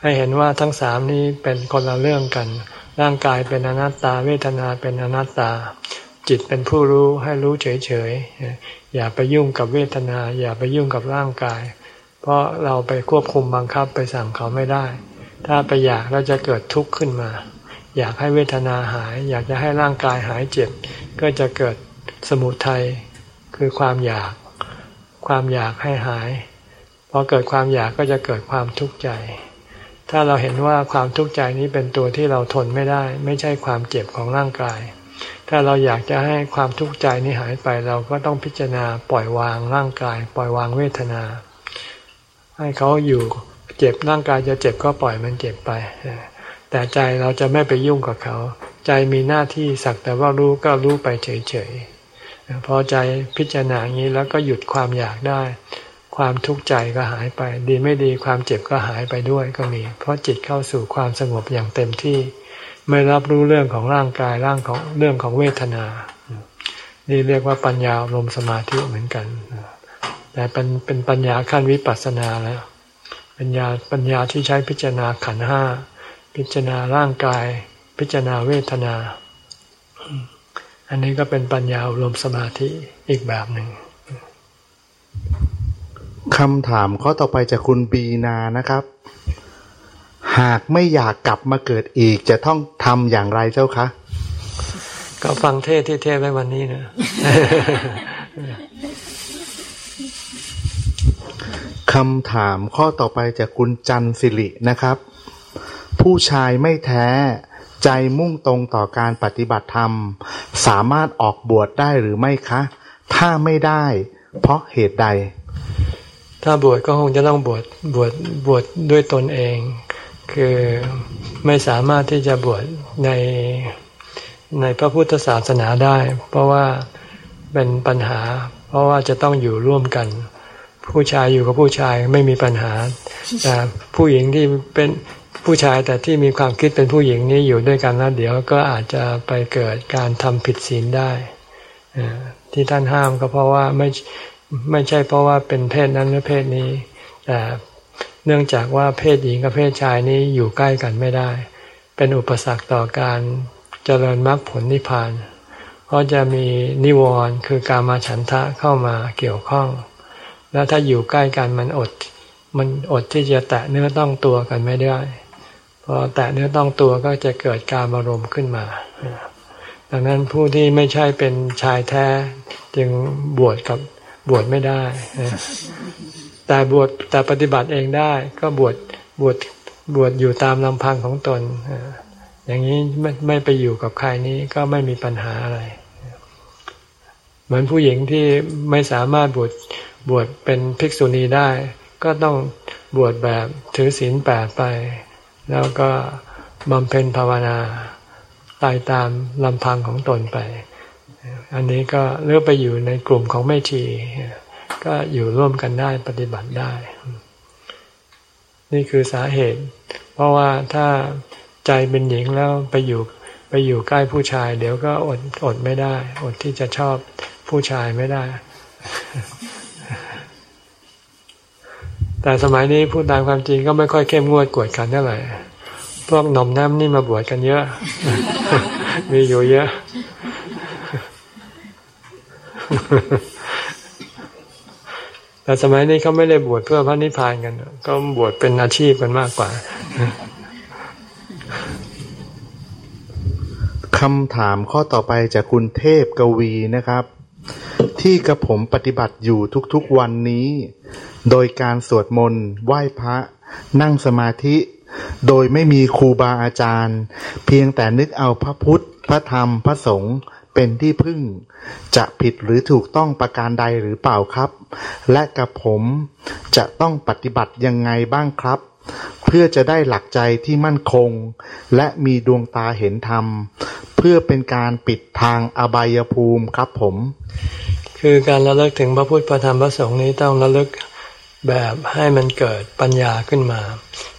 ให้เห็นว่าทั้งสามนี้เป็นคนละเรื่องกัน ร่างกายเป็นอนัตตา เวทนาเป็นอนัตตา จิตเป็นผู้รู้ให้รู้เฉยๆ อย่าไปยุ่งกับเวทนา อย่าไปยุ่งกับร่างกาย เพราะเราไปควบคุมบังคับไปสั่งเขาไม่ได้ ถ้าไปอยากเราจะเกิดทุกข์ขึ้นมา อยากให้เวทนาหาย อยากจะให้ร่างกายหายเจ็บ ก็จะเกิดสมุทัยคือความอยาก ความอยากให้หาย พอเกิดความอยากก็จะเกิดความทุกข์ใจ ถ้าเราเห็นว่าความทุกข์ใจนี้เป็นตัวที่เราทนไม่ได้ ไม่ใช่ความเจ็บของร่างกาย ถ้าเราอยากจะให้ความทุกข์ใจนี้หายไปเราก็ต้องพิจารณาปล่อยวางร่างกาย ปล่อยวางเวทนา ให้เขาอยู่เจ็บร่างกายจะเจ็บก็ปล่อยมันเจ็บไป แต่ใจเราจะไม่ไปยุ่งกับเขา ใจมีหน้าที่สักแต่ว่ารู้ก็รู้ไปเฉยๆ พอใจพิจารณาอย่างนี้แล้วก็หยุดความอยากได้ ความทุกข์ใจก็หายไป ดีไม่ดีความเจ็บก็หายไปด้วยก็มี เพราะจิตเข้าสู่ความสงบอย่างเต็มที่ ไม่รับรู้เรื่องของร่างกายร่างของเรื่องของเวทนา นี่เรียกว่าปัญญาลมสมาธิเหมือนกันแต่เป็นเป็นปัญญาขั้นวิปัสสนาแล้วปัญญาปัญญาที่ใช้พิจารณาขันห้าพิจารณาร่างกาย พิจารณาเวทนา อันนี้ก็เป็นปัญญาอารมสมาธิอีกแบบหนึ่งคำถามข้อต่อไปจากคุณบีนานะครับ หากไม่อยากกลับมาเกิดอีกจะต้องทำอย่างไรเจ้าคะ ก็ฟังเทศที่เทศไว้วันนี้นะคำถามข้อต่อไปจากคุณจันสิรินะครับ ผู้ชายไม่แท้ ใจมุ่งตรงต่อการปฏิบัติธรรม สามารถออกบวชได้หรือไม่คะ ถ้าไม่ได้ เพราะเหตุใด ถ้าบวชก็คงจะต้องบวชบวชบวชด้วยตนเอง คือไม่สามารถที่จะบวชในในพระพุทธศาสนาได้ เพราะว่าเป็นปัญหา เพราะว่าจะต้องอยู่ร่วมกัน ผู้ชายอยู่กับผู้ชายไม่มีปัญหาแต่ผู้หญิงที่เป็น ผู้ชายแต่ที่มีความคิดเป็นผู้หญิงนี้อยู่ด้วยกันแล้วเดี๋ยวก็อาจจะไปเกิดการทำผิดศีลได้ที่ท่านห้ามก็เพราะว่าไม่ไม่ใช่เพราะว่าเป็นเพศนั้นหรือเพศนี้ แต่เนื่องจากว่าเพศหญิงกับเพศชายนี้อยู่ใกล้กันไม่ได้ เป็นอุปสรรคต่อการเจริญมรรคผลนิพพาน เพราะจะมีนิวรณ์คือการมาฉันทะเข้ามาเกี่ยวข้อง แล้วถ้าอยู่ใกล้กันมันอด มันอดที่จะแตะเนื้อต้องตัวกันไม่ได้ พอแตะเนื้อต้องตัวก็จะเกิดการอารมณ์ขึ้นมา ดังนั้นผู้ที่ไม่ใช่เป็นชายแท้จึงบวชกับบวชไม่ได้ แต่บวชแต่ปฏิบัติเองได้ ก็บวชบวชบวชอยู่ตามลำพังของตน อย่างนี้ไม่ไม่ไปอยู่กับใครนี้ก็ไม่มีปัญหาอะไร เหมือนผู้หญิงที่ไม่สามารถบวชบวชเป็นภิกษุณีได้ ก็ต้องบวชแบบถือศีลแปดไป แล้วก็บำเพ็ญภาวนาตายตามลำพังของตนไป อันนี้ก็เลือกไปอยู่ในกลุ่มของแม่ชี ก็อยู่ร่วมกันได้ปฏิบัติได้ นี่คือสาเหตุ เพราะว่าถ้าใจเป็นหญิงแล้วไปอยู่ไปอยู่ใกล้ผู้ชาย เดี๋ยวก็อดอดไม่ได้ อดที่จะชอบผู้ชายไม่ได้ แต่สมัยนี้พูดตามความจริงก็ไม่ค่อยเข้มงวดกวดขันเท่าไหร่พวกหนมน้ำนี่มาบวชกันเยอะ มีอยู่เยอะ แต่สมัยนี้เขาไม่ได้บวชเพื่อพระนิพพานกัน ก็บวชเป็นอาชีพกันมากกว่าคำถามข้อต่อไปจากคุณเทพกวีนะครับ ที่กระผมปฏิบัติอยู่ทุกๆวันนี้ โดยการสวดมนต์ไหว้พระ นั่งสมาธิ โดยไม่มีครูบาอาจารย์ เพียงแต่นึกเอาพระพุทธ พระธรรมพระสงฆ์เป็นที่พึ่ง จะผิดหรือถูกต้องประการใดหรือเปล่าครับ และกับผมจะต้องปฏิบัติยังไงบ้างครับ เพื่อจะได้หลักใจที่มั่นคง และมีดวงตาเห็นธรรม เพื่อเป็นการปิดทางอบายภูมิครับผม คือการระลึกถึงพระพุทธพระธรรมพระสงฆ์นี้ต้องระลึก แบบให้มันเกิดปัญญาขึ้นมา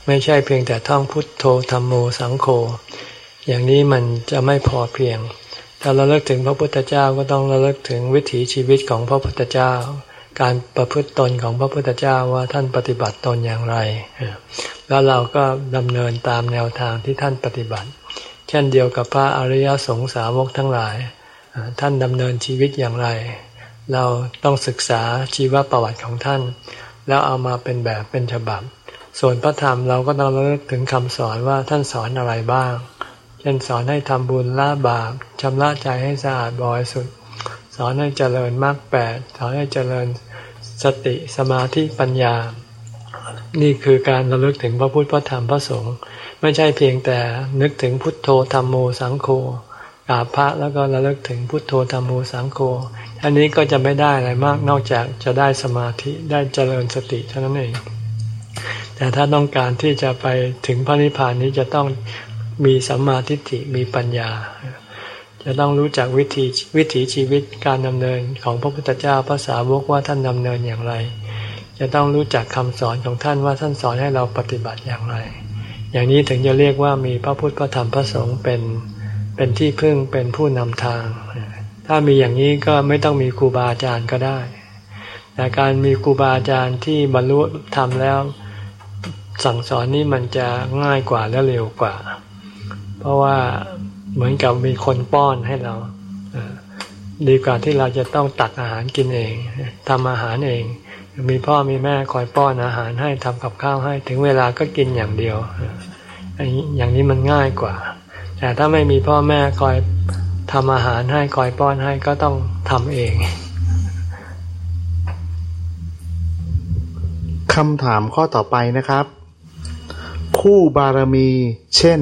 ไม่ใช่เพียงแต่ท่องพุทโธธรรมโมสังโฆอย่างนี้มันจะไม่พอเพียง ถ้าเราเลิกถึงพระพุทธเจ้าก็ต้องเราเลิกถึงวิถีชีวิตของพระพุทธเจ้า การประพฤติตนของพระพุทธเจ้าว่าท่านปฏิบัติตนอย่างไร แล้วเราก็ดำเนินตามแนวทางที่ท่านปฏิบัติ เช่นเดียวกับพระอริยสงสาวกทั้งหลาย ท่านดำเนินชีวิตอย่างไร เราต้องศึกษาชีวประวัติของท่าน แล้วเอามาเป็นแบบเป็นฉบับ ส่วนพระธรรมเราก็ต้องระลึกถึงคำสอนว่าท่านสอนอะไรบ้าง เช่นสอนให้ทำบุญละบาปชำระใจให้สะอาดบริสุทธิ์สอนให้เจริญมรรคแปดสอนให้เจริญสติสมาธิปัญญา นี่คือการระลึกถึงพระพุทธพระธรรมพระสงฆ์ไม่ใช่เพียงแต่นึกถึงพุทโธธรรมโมสังโฆ กราบพระแล้วก็ระลึกถึงพุทโธธรรมโมสังโฆอันนี้ก็จะไม่ได้อะไรมากนอกจากจะได้สมาธิได้เจริญสติเท่านั้นเอง แต่ถ้าต้องการที่จะไปถึงพระนิพพานนี้จะต้องมีสัมมาทิฏฐิมีปัญญา จะต้องรู้จักวิธีวิถีชีวิตการดำเนินของพระพุทธเจ้าภาษาวกว่าท่านดำเนินอย่างไร จะต้องรู้จักคำสอนของท่านว่าท่านสอนให้เราปฏิบัติอย่างไร อย่างนี้ถึงจะเรียกว่ามีพระพุทธพระธรรมพระสงฆ์เป็น เป็นที่พึ่งเป็นผู้นำทาง ถ้ามีอย่างนี้ก็ไม่ต้องมีครูบาอาจารย์ก็ได้ แต่การมีครูบาอาจารย์ที่บรรลุธรรมแล้ว สั่งสอนนี่มันจะง่ายกว่าและเร็วกว่า เพราะว่าเหมือนกับมีคนป้อนให้เราดีกว่าที่เราจะต้องตักอาหารกินเองทำอาหารเอง มีพ่อมีแม่คอยป้อนอาหารให้ทำกับข้าวให้ ถึงเวลาก็กินอย่างเดียวอย่างนี้มันง่ายกว่า แต่ถ้าไม่มีพ่อแม่คอยทำอาหารให้คอยป้อนให้ก็ต้องทำเองคำถามข้อต่อไปนะครับ คู่บารมี เช่น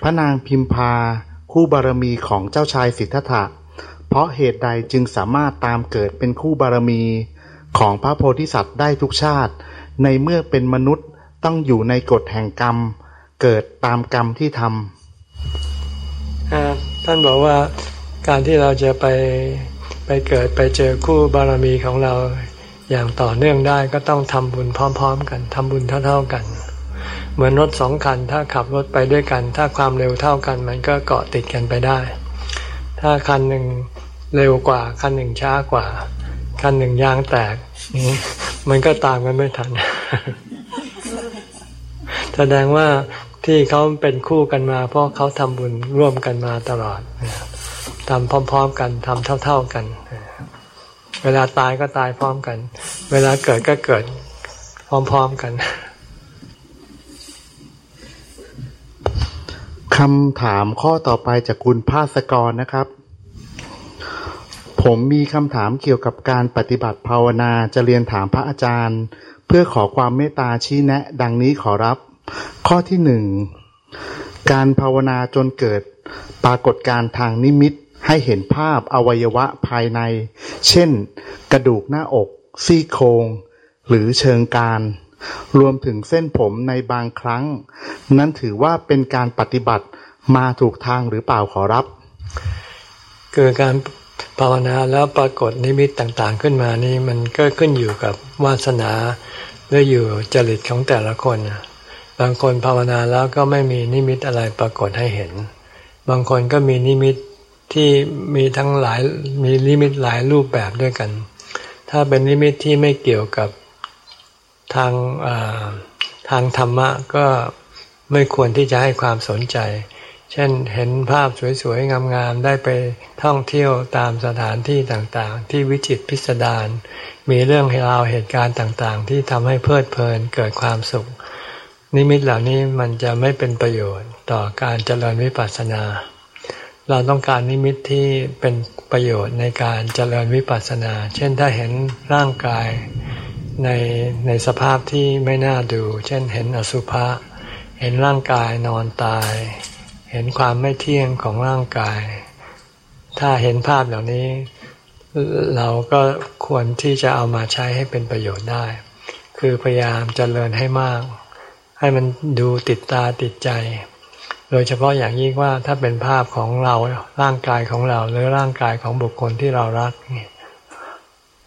พระนางพิมพา คู่บารมีของเจ้าชายสิทธัตถะเพราะเหตุใดจึงสามารถตามเกิดเป็นคู่บารมีของพระโพธิสัตว์ได้ทุกชาติ ในเมื่อเป็นมนุษย์ต้องอยู่ในกฎแห่งกรรม เกิดตามกรรมที่ทำ ท่านบอกว่าการที่เราจะไปไปเกิดไปเจอคู่บารมีของเราอย่างต่อเนื่องได้ก็ต้องทำบุญพร้อม ๆ กันทำบุญเท่าๆกัน เหมือนรถสองคัน ถ้าขับรถไปด้วยกัน ถ้าความเร็วเท่ากัน มันก็เกาะติดกันไปได้ ถ้าคันหนึ่งเร็วกว่า คันหนึ่งช้ากว่า คันหนึ่งยางแตก มันก็ตามกันไม่ทัน แสดงว่า ที่เขาเป็นคู่กันมา เพราะเขาทำบุญร่วมกันมาตลอดทำพร้อม ๆ กันทำเท่า ๆกัน เวลาตายก็ตายพร้อมกัน เวลาเกิดก็เกิดพร้อม ๆกันคำถามข้อต่อไปจากคุณภาสกรนะครับ ผมมีคำถามเกี่ยวกับการปฏิบัติภาวนาจะเรียนถามพระอาจารย์ เพื่อขอความเมตตาชี้แนะ ดังนี้ขอรับ ข้อที่หนึ่งการภาวนาจนเกิดปรากฏการทางนิมิตให้เห็นภาพอวัยวะภายใน เช่น กระดูกหน้าอก ซี่โครง หรือเชิงการ รวมถึงเส้นผมในบางครั้ง นั้นถือว่าเป็นการปฏิบัติมาถูกทางหรือเปล่าขอรับ เกิดการภาวนาแล้วปรากฏนิมิตต่างๆขึ้นมานี่มันก็ขึ้นอยู่กับวาสนาหรืออยู่จริตของแต่ละคน บางคนภาวนาแล้วก็ไม่มีนิมิตอะไรปรากฏให้เห็น บางคนก็มีนิมิตที่มีทั้งหลายมีนิมิตหลายรูปแบบด้วยกัน ถ้าเป็นนิมิตที่ไม่เกี่ยวกับทางทางธรรมะก็ไม่ควรที่จะให้ความสนใจ เช่นเห็นภาพสวยๆ งามๆ ได้ไปท่องเที่ยวตามสถานที่ต่างๆ ที่วิจิตพิสดาร มีเรื่องราวเหตุการณ์ต่างๆ ที่ทำให้เพลิดเพลินเกิดความสุข นิมิตเหล่านี้มันจะไม่เป็นประโยชน์ต่อการเจริญวิปัสสนา เราต้องการนิมิตที่เป็นประโยชน์ในการเจริญวิปัสสนา เช่นถ้าเห็นร่างกายในในสภาพที่ไม่น่าดู เช่นเห็นอสุภะ เห็นร่างกายนอนตาย เห็นความไม่เที่ยงของร่างกาย ถ้าเห็นภาพเหล่านี้ เราก็ควรที่จะเอามาใช้ให้เป็นประโยชน์ได้ คือพยายามเจริญให้มาก ให้มันดูติดตาติดใจ โดยเฉพาะอย่างยิ่งว่าถ้าเป็นภาพของเราร่างกายของเรา หรือร่างกายของบุคคลที่เรารัก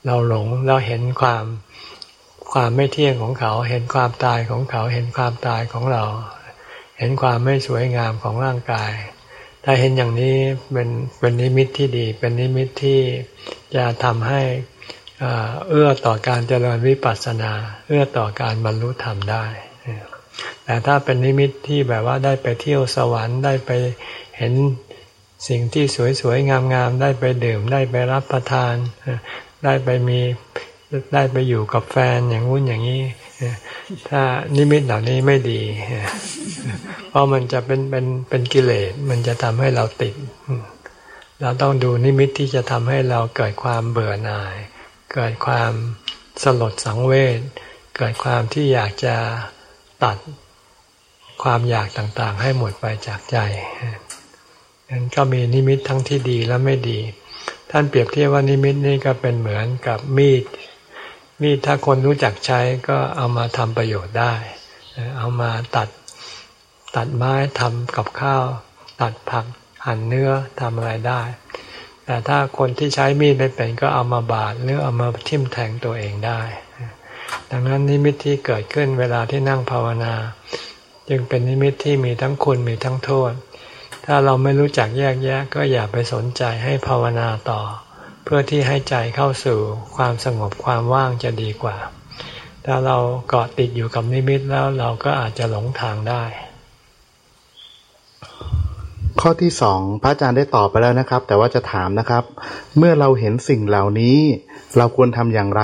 เราหลงเราเห็นความความไม่เที่ยงของเขา เห็นความตายของเขา เห็นความตายของเรา เห็นความไม่สวยงามของร่างกาย ถ้าเห็นอย่างนี้เป็นเป็นนิมิตที่ดี เป็นนิมิตที่จะทำให้เอื้อต่อการเจริญวิปัสสนา เอื้อต่อการบรรลุธรรมได้ แต่ถ้าเป็นนิมิตที่แบบว่าได้ไปเที่ยวสวรรค์ได้ไปเห็นสิ่งที่สวยๆ งามๆ ได้ไปดื่มได้ไปรับประทาน ได้ไปมีได้ไปอยู่กับแฟนอย่างงู้นอย่างนี้ ถ้านิมิตเหล่านี้ไม่ดี เพราะมันจะเป็นเป็นเป็นกิเลสมันจะทำให้เราติด เราต้องดูนิมิตที่จะทำให้เราเกิดความเบื่อหน่าย เกิดความสลดสังเวชเกิดความที่อยากจะ ตัดความอยากต่างๆ ให้หมดไปจากใจนั้นก็มีนิมิตทั้งที่ดีและไม่ดี ท่านเปรียบเทียบว่านิมิตนี่ก็เป็นเหมือนกับมีด มีดถ้าคนรู้จักใช้ก็เอามาทำประโยชน์ได้ เอามาตัดตัดไม้ทำกับข้าว ตัดผักหั่นเนื้อทำอะไรได้ แต่ถ้าคนที่ใช้มีดไม่เป็นก็เอามาบาดหรือเอามาทิ่มแทงตัวเองได้ ดังนั้นนิมิตที่เกิดขึ้นเวลาที่นั่งภาวนา จึงเป็นนิมิตที่มีทั้งคุณมีทั้งโทษ ถ้าเราไม่รู้จักแยกแยะก็อย่าไปสนใจให้ภาวนาต่อ เพื่อที่ให้ใจเข้าสู่ความสงบความว่างจะดีกว่า ถ้าเราเกาะติดอยู่กับนิมิตแล้วเราก็อาจจะหลงทางได้ ข้อที่สองพระอาจารย์ได้ตอบไปแล้วนะครับ แต่ว่าจะถามนะครับ เมื่อเราเห็นสิ่งเหล่านี้ เราควรทำอย่างไร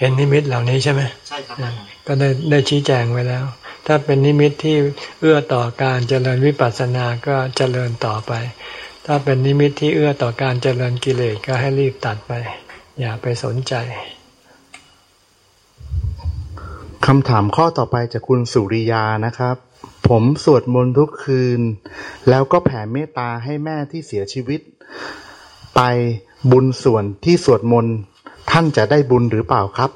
เห็นนิมิตเหล่านี้ใช่ไหมใช่ครับก็ได้ได้ชี้แจงไว้แล้ว ถ้าเป็นนิมิตที่เอื้อต่อการเจริญวิปัสสนาก็เจริญต่อไป ถ้าเป็นนิมิตที่เอื้อต่อการเจริญกิเลสก็ให้รีบตัดไป อย่าไปสนใจคำถามข้อต่อไปจากคุณสุริยานะครับ ผมสวดมนต์ทุกคืน แล้วก็แผ่เมตตาให้แม่ที่เสียชีวิต ไปบุญส่วนที่สวดมนต์ ท่านจะได้บุญหรือเปล่าครับ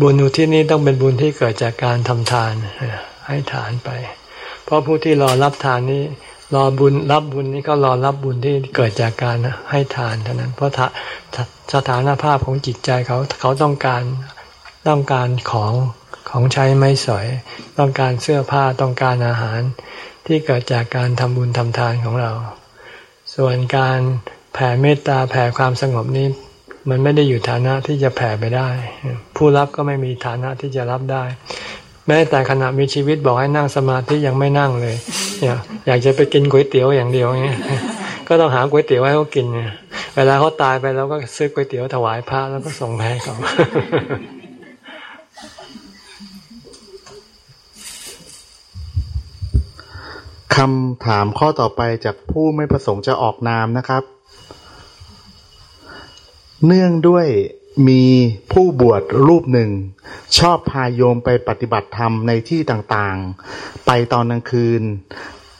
บุญอุทิศนี้ต้องเป็นบุญที่เกิดจากการทำทานให้ฐานไป เพราะผู้ที่รอรับทานนี้รอบุญรับบุญนี้ก็รอรับบุญที่เกิดจากการให้ทานเท่านั้น เพราะสถานภาพของจิตใจเขาเขาต้องการต้องการของของใช้ไม่สอย ต้องการเสื้อผ้าต้องการอาหารที่เกิดจากการทำบุญทำทานของเรา ส่วนการแผ่เมตตาแผ่ความสงบนี้ มันไม่ได้อยู่ฐานะที่จะแผ่ไปได้ ผู้รับก็ไม่มีฐานะที่จะรับได้ แม้แต่ขณะมีชีวิตบอกให้นั่งสมาธิยังไม่นั่งเลยอยากจะไปกินก๋วยเตี๋ยวอย่างเดียวเงี้ยก็ต้องหาก๋วยเตี๋ยวให้เขากินเนี่ยเวลาเขาตายไปเราก็ซื้อก๋วยเตี๋ยวถวายพระแล้วก็ส่งให้เขาคำถามข้อต่อไปจากผู้ไม่ประสงค์จะออกนามนะครับ เนื่องด้วยมีผู้บวชรูปหนึ่ง ชอบพาโยมไปปฏิบัติธรรมในที่ต่างๆ ไปตอนกลางคืน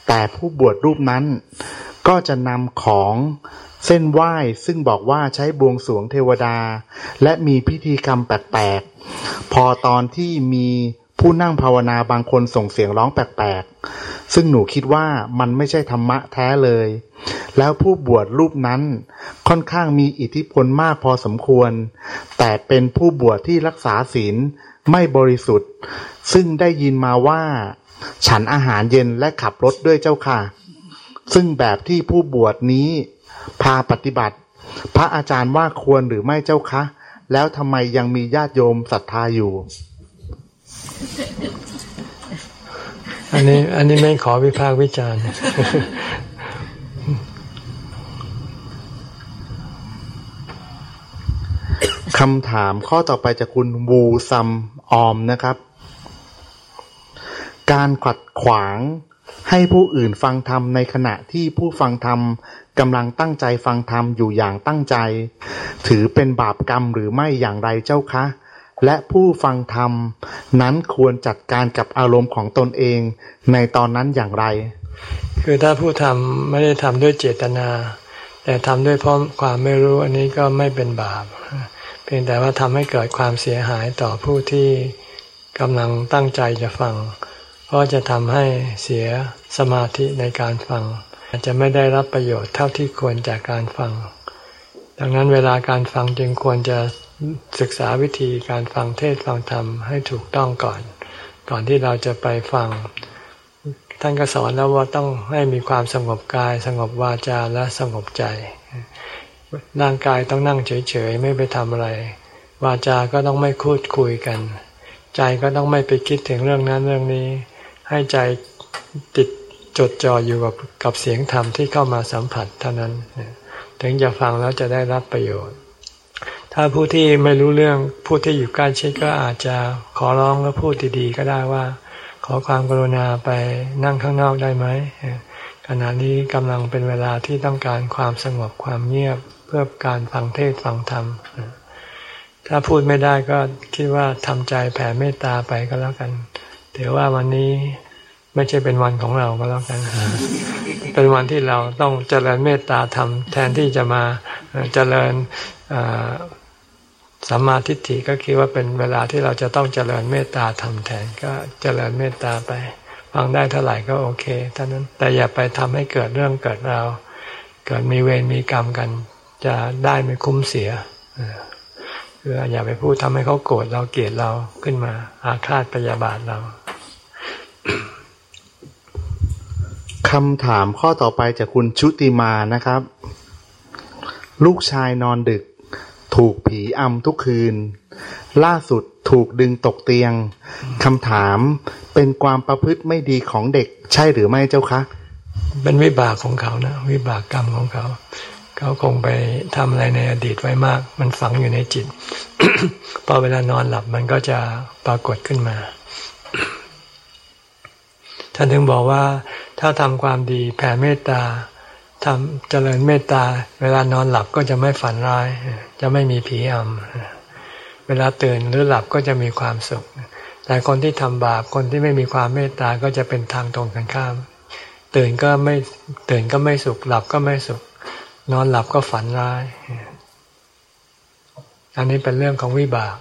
แต่ผู้บวชรูปนั้น ก็จะนำของเส้นไหว้ซึ่งบอกว่าใช้บวงสรวงเทวดา และมีพิธีกรรมแปลกๆ พอตอนที่มี ผู้นั่งภาวนาบางคนส่งเสียงร้องแปลกๆ ซึ่งหนูคิดว่ามันไม่ใช่ธรรมะแท้เลย แล้วผู้บวชรูปนั้นค่อนข้างมีอิทธิพลมากพอสมควร แต่เป็นผู้บวชที่รักษาศีลไม่บริสุทธิ์ ซึ่งได้ยินมาว่า ฉันอาหารเย็นและขับรถด้วยเจ้าค่ะ ซึ่งแบบที่ผู้บวชนี้พาปฏิบัติ พระอาจารย์ว่าควรหรือไม่เจ้าคะ แล้วทำไมยังมีญาติโยมศรัทธาอยู่ อันนี้ อันนี้ไม่ขอวิพากษ์วิจารณ์คำถามข้อต่อไปจากคุณวูซัมออมนะครับ การขัดขวางให้ผู้อื่นฟังธรรมในขณะที่ผู้ฟังธรรมกำลังตั้งใจฟังธรรมอยู่อย่างตั้งใจ ถือเป็นบาปกรรมหรือไม่อย่างไรเจ้าคะ และผู้ฟังธรรม นั้นควรจัดการกับอารมณ์ของตนเองในตอนนั้นอย่างไร คือถ้าผู้ทำไม่ได้ทำด้วยเจตนา แต่ทำด้วยเพราะความไม่รู้อันนี้ก็ไม่เป็นบาป เพียงแต่ว่าทำให้เกิดความเสียหายต่อผู้ที่กำลังตั้งใจจะฟัง เพราะจะทำให้เสียสมาธิในการฟัง อาจจะไม่ได้รับประโยชน์เท่าที่ควรจากการฟัง ดังนั้นเวลาการฟังจึงควรจะ ศึกษาวิธีการฟังเทศฟังธรรมให้ถูกต้องก่อน ก่อนที่เราจะไปฟัง ท่านก็สอนแล้วว่าต้องให้มีความสงบกาย สงบวาจาและสงบใจ ร่างกายต้องนั่งเฉยๆ ไม่ไปทำอะไร วาจา ก็ต้องไม่พูดคุยกัน ใจก็ต้องไม่ไปคิดถึงเรื่องนั้นเรื่องนี้ ให้ใจติดจดจ่ออยู่กับกับเสียงธรรมที่เข้ามาสัมผัสเท่านั้น ถึงจะฟังแล้วจะได้รับประโยชน์ ถ้าผู้ที่ไม่รู้เรื่องผู้ที่อยู่ใกล้ชิดก็อาจจะขอร้องแล้วพูดดีๆก็ได้ว่า ขอความกรุณาไปนั่งข้างนอกได้ไหมขณะนี้กำลังเป็นเวลาที่ต้องการความสงบความเงียบเพื่อการฟังเทศฟังธรรม ถ้าพูดไม่ได้ก็คิดว่าทำใจแผ่เมตตาไปก็แล้วกันถือว่าวันนี้ไม่ใช่เป็นวันของเราก็แล้วกัน เป็นวันที่เราต้องเจริญเมตตาธรรมแทนที่จะมาเจริญ สัมมาทิฏฐิก็คิดว่าเป็นเวลาที่เราจะต้องเจริญเมตตาธรรมแทนก็เจริญเมตตาไป ฟังได้เท่าไหร่ก็โอเคเท่านั้นแต่อย่าไปทำให้เกิดเรื่องเกิดราวเกิดมีเวรมีกรรมกัน จะได้ไม่คุ้มเสียคืออย่าไปพูดทำให้เขาโกรธเราเกลียดเราขึ้นมา อาฆาตพยาบาทเราคำถามข้อต่อไปจากคุณชุติมานะครับ ลูกชายนอนดึก ถูกผีอำทุกคืน ล่าสุดถูกดึงตกเตียงคำถามเป็นความประพฤติไม่ดีของเด็กใช่หรือไม่เจ้าคะเป็นวิบากของเขานะ วิบากกรรมของเขา เขาคงไปทำอะไรในอดีตไว้มาก มันฝังอยู่ในจิต พอเวลานอนหลับมันก็จะปรากฏขึ้นมาท่านถึงบอกว่าถ้าทำความดีแผ่เมตตา ทำเจริญเมตตา เวลานอนหลับก็จะไม่ฝันร้าย จะไม่มีผีอำเวลาตื่นหรือหลับก็จะมีความสุข แต่คนที่ทำบาปคนที่ไม่มีความเมตตาก็จะเป็นทางตรงกันข้าม ตื่นก็ไม่ตื่นก็ไม่สุข หลับก็ไม่สุข นอนหลับก็ฝันร้าย อันนี้เป็นเรื่องของวิบาก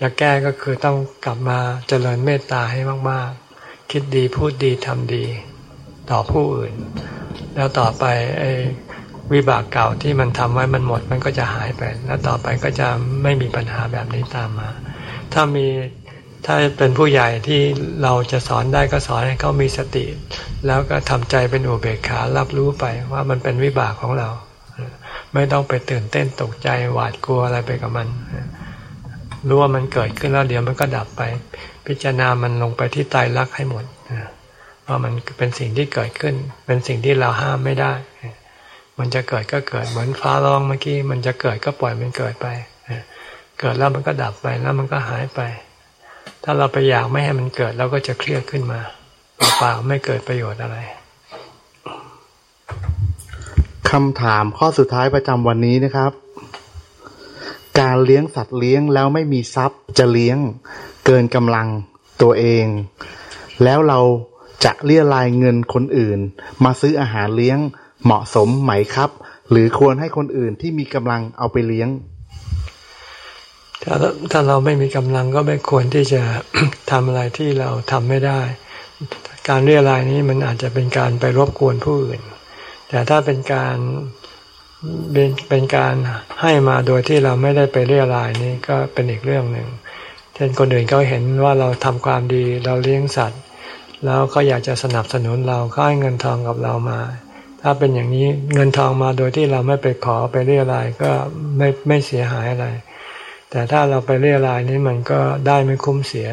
จะแก้ก็คือต้องกลับมาเจริญเมตตาให้มาก ๆ คิดดีพูดดีทำดี ต่อผู้อื่น แล้วต่อไปไอ้วิบากเก่าที่มันทำไว้มันหมดมันก็จะหายไป แล้วต่อไปก็จะไม่มีปัญหาแบบนี้ตามมา ถ้ามีถ้าเป็นผู้ใหญ่ที่เราจะสอนได้ก็สอนให้เขามีสติ แล้วก็ทำใจเป็นอุเบกขารับรู้ไปว่ามันเป็นวิบากของเรา ไม่ต้องไปตื่นเต้นตกใจหวาดกลัวอะไรไปกับมันรู้ว่ามันเกิดขึ้นแล้วเดี๋ยวมันก็ดับไป พิจารณามันลงไปที่ตายรักให้หมด ว่ามันเป็นสิ่งที่เกิดขึ้น เป็นสิ่งที่เราห้ามไม่ได้ มันจะเกิดก็เกิดเหมือนฟ้าร้องเมื่อกี้ มันจะเกิดก็ปล่อยมันเกิดไป เกิดแล้วมันก็ดับไปแล้วมันก็หายไป ถ้าเราไปอยากไม่ให้มันเกิดเราก็จะเครียดขึ้นมาเปล่าไม่เกิดประโยชน์อะไรคำถามข้อสุดท้ายประจำวันนี้นะครับ การเลี้ยงสัตว์เลี้ยงแล้วไม่มีทรัพย์จะเลี้ยงเกินกำลังตัวเอง แล้วเรา จะเรียรายเงินคนอื่น มาซื้ออาหารเลี้ยงเหมาะสมไหมครับ หรือควรให้คนอื่นที่มีกำลังเอาไปเลี้ยง ถ้าถ้าเราไม่มีกำลังก็ไม่ควรที่จะทำอะไรที่เราทำไม่ได้ การเรียรายนี้มันอาจจะเป็นการไปรบกวนผู้อื่น แต่ถ้าเป็นการเป็นเป็นการให้มาโดยที่เราไม่ได้ไปเรียรายนี้ก็เป็นอีกเรื่องหนึ่งเช่นคนอื่นเขาเห็นว่าเราทำความดีเราเลี้ยงสัตว์ แล้วเขาอยากจะสนับสนุนเราเขาให้เงินทองกับเรามา ถ้าเป็นอย่างนี้เงินทองมาโดยที่เราไม่ไปขอไปเรียรายก็ไม่ไม่เสียหายอะไร แต่ถ้าเราไปเรียรายนี้มันก็ได้ไม่คุ้มเสีย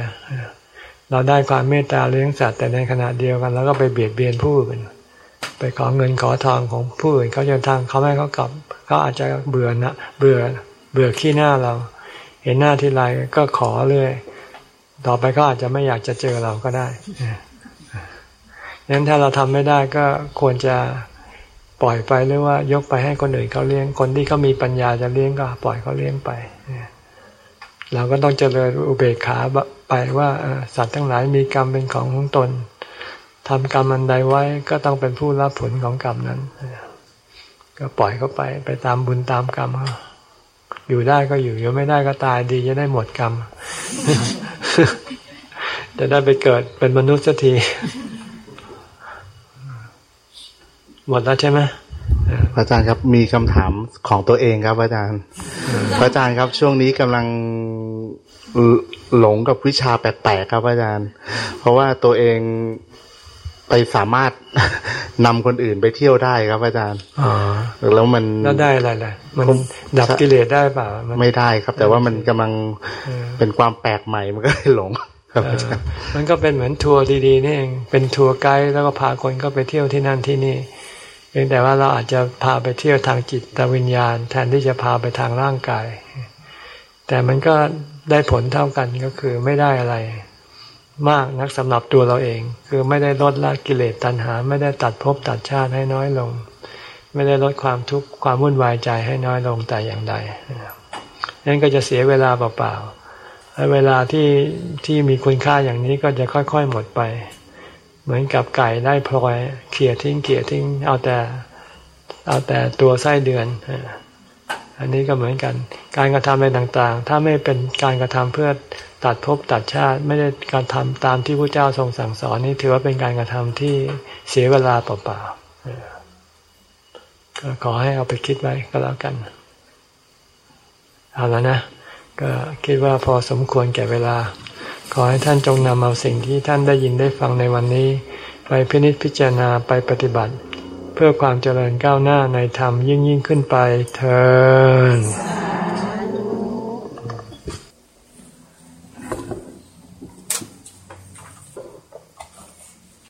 เราได้ความเมตตาเลี้ยงสัตว์แต่ในขณะเดียวกันแล้วก็ไปเบียดเบียนผู้อื่นไปขอเงินขอทองของผู้อื่นเขาจะทางเขาไม่เขากลับเขาอาจจะเบื่อนะเบื่อเบื่อขี้หน้าเรา เห็นหน้าที่ไรก็ขอเลยต่อไปเขาอาจจะไม่อยากจะเจอเราก็ได้ งั้นถ้าเราทำไม่ได้ก็ควรจะปล่อยไปหรือว่ายกไปให้คนอื่นเขาเลี้ยง คนที่เขามีปัญญาจะเลี้ยงก็ปล่อยเขาเลี้ยงไปเราก็ต้องเจริญอุเบกขาไปว่าสัตว์ทั้งหลายมีกรรมเป็นของของตนทำกรรมอันใดไว้ก็ต้องเป็นผู้รับผลของกรรมนั้น ก็ปล่อยเขาไปไปตามบุญตามกรรม อยู่ได้ก็อยู่อยู่ไม่ได้ก็ตายดีจะได้หมดกรรม จะได้ไปเกิดเป็นมนุษย์สักที หมดแล้วใช่ไหมอาจารย์ครับมีคำถามของตัวเองครับ อาจารย์อาจารย์ครับช่วงนี้กำลังหลงกับวิชาแปลกๆครับอาจารย์ เพราะว่าตัวเองไปสามารถนำคนอื่นไปเที่ยวได้ครับอาจารย์แล้วมันแล้วได้อะไรล่ะมันดับกิเลสได้เปล่าไม่ได้ครับ แต่ว่ามันกำลังเป็นความแปลกใหม่มันก็เลยหลงมันก็เป็นเหมือนทัวร์ดีๆนี่เองเป็นทัวร์ไกด์แล้วก็พาคนก็ไปเที่ยวที่นั่นที่นี่เพียงแต่ว่าเราอาจจะพาไปเที่ยวทางจิตวิญญาณ แทนที่จะพาไปทางร่างกาย แต่มันก็ได้ผลเท่ากันก็คือไม่ได้อะไร มากนักสำหรับตัวเราเอง คือไม่ได้ลดละกิเลสตัณหา ไม่ได้ตัดภพตัดชาติให้น้อยลง ไม่ได้ลดความทุกข์ความวุ่นวายใจให้น้อยลงแต่อย่างใดนั่นก็จะเสียเวลาเปล่าๆเวลาที่ที่มีคุณค่าอย่างนี้ก็จะค่อย ๆ หมดไป เหมือนกับไก่ได้พลอยเขี่ยทิ้งเขี่ยทิ้ง เอาแต่เอาแต่ตัวไส้เดือน อันนี้ก็เหมือนกัน การกระทำอะไรต่างๆ ถ้าไม่เป็นการกระทำเพื่อตัดภพตัดชาติ ไม่ได้การทำตามที่พระเจ้าทรงสั่งสอนนี่ถือว่าเป็นการกระทำที่เสียเวลาเปล่าๆก็ขอให้เอาไปคิดไว้ก็แล้วกัน เอาแล้วนะ ก็คิดว่าพอสมควรแก่เวลา ขอให้ท่านจงนำเอาสิ่งที่ท่านได้ยินได้ฟังในวันนี้ ไปพินิจพิจารณาไปปฏิบัติ เพื่อความเจริญก้าวหน้าในธรรมยิ่งยิ่งขึ้นไปเธอ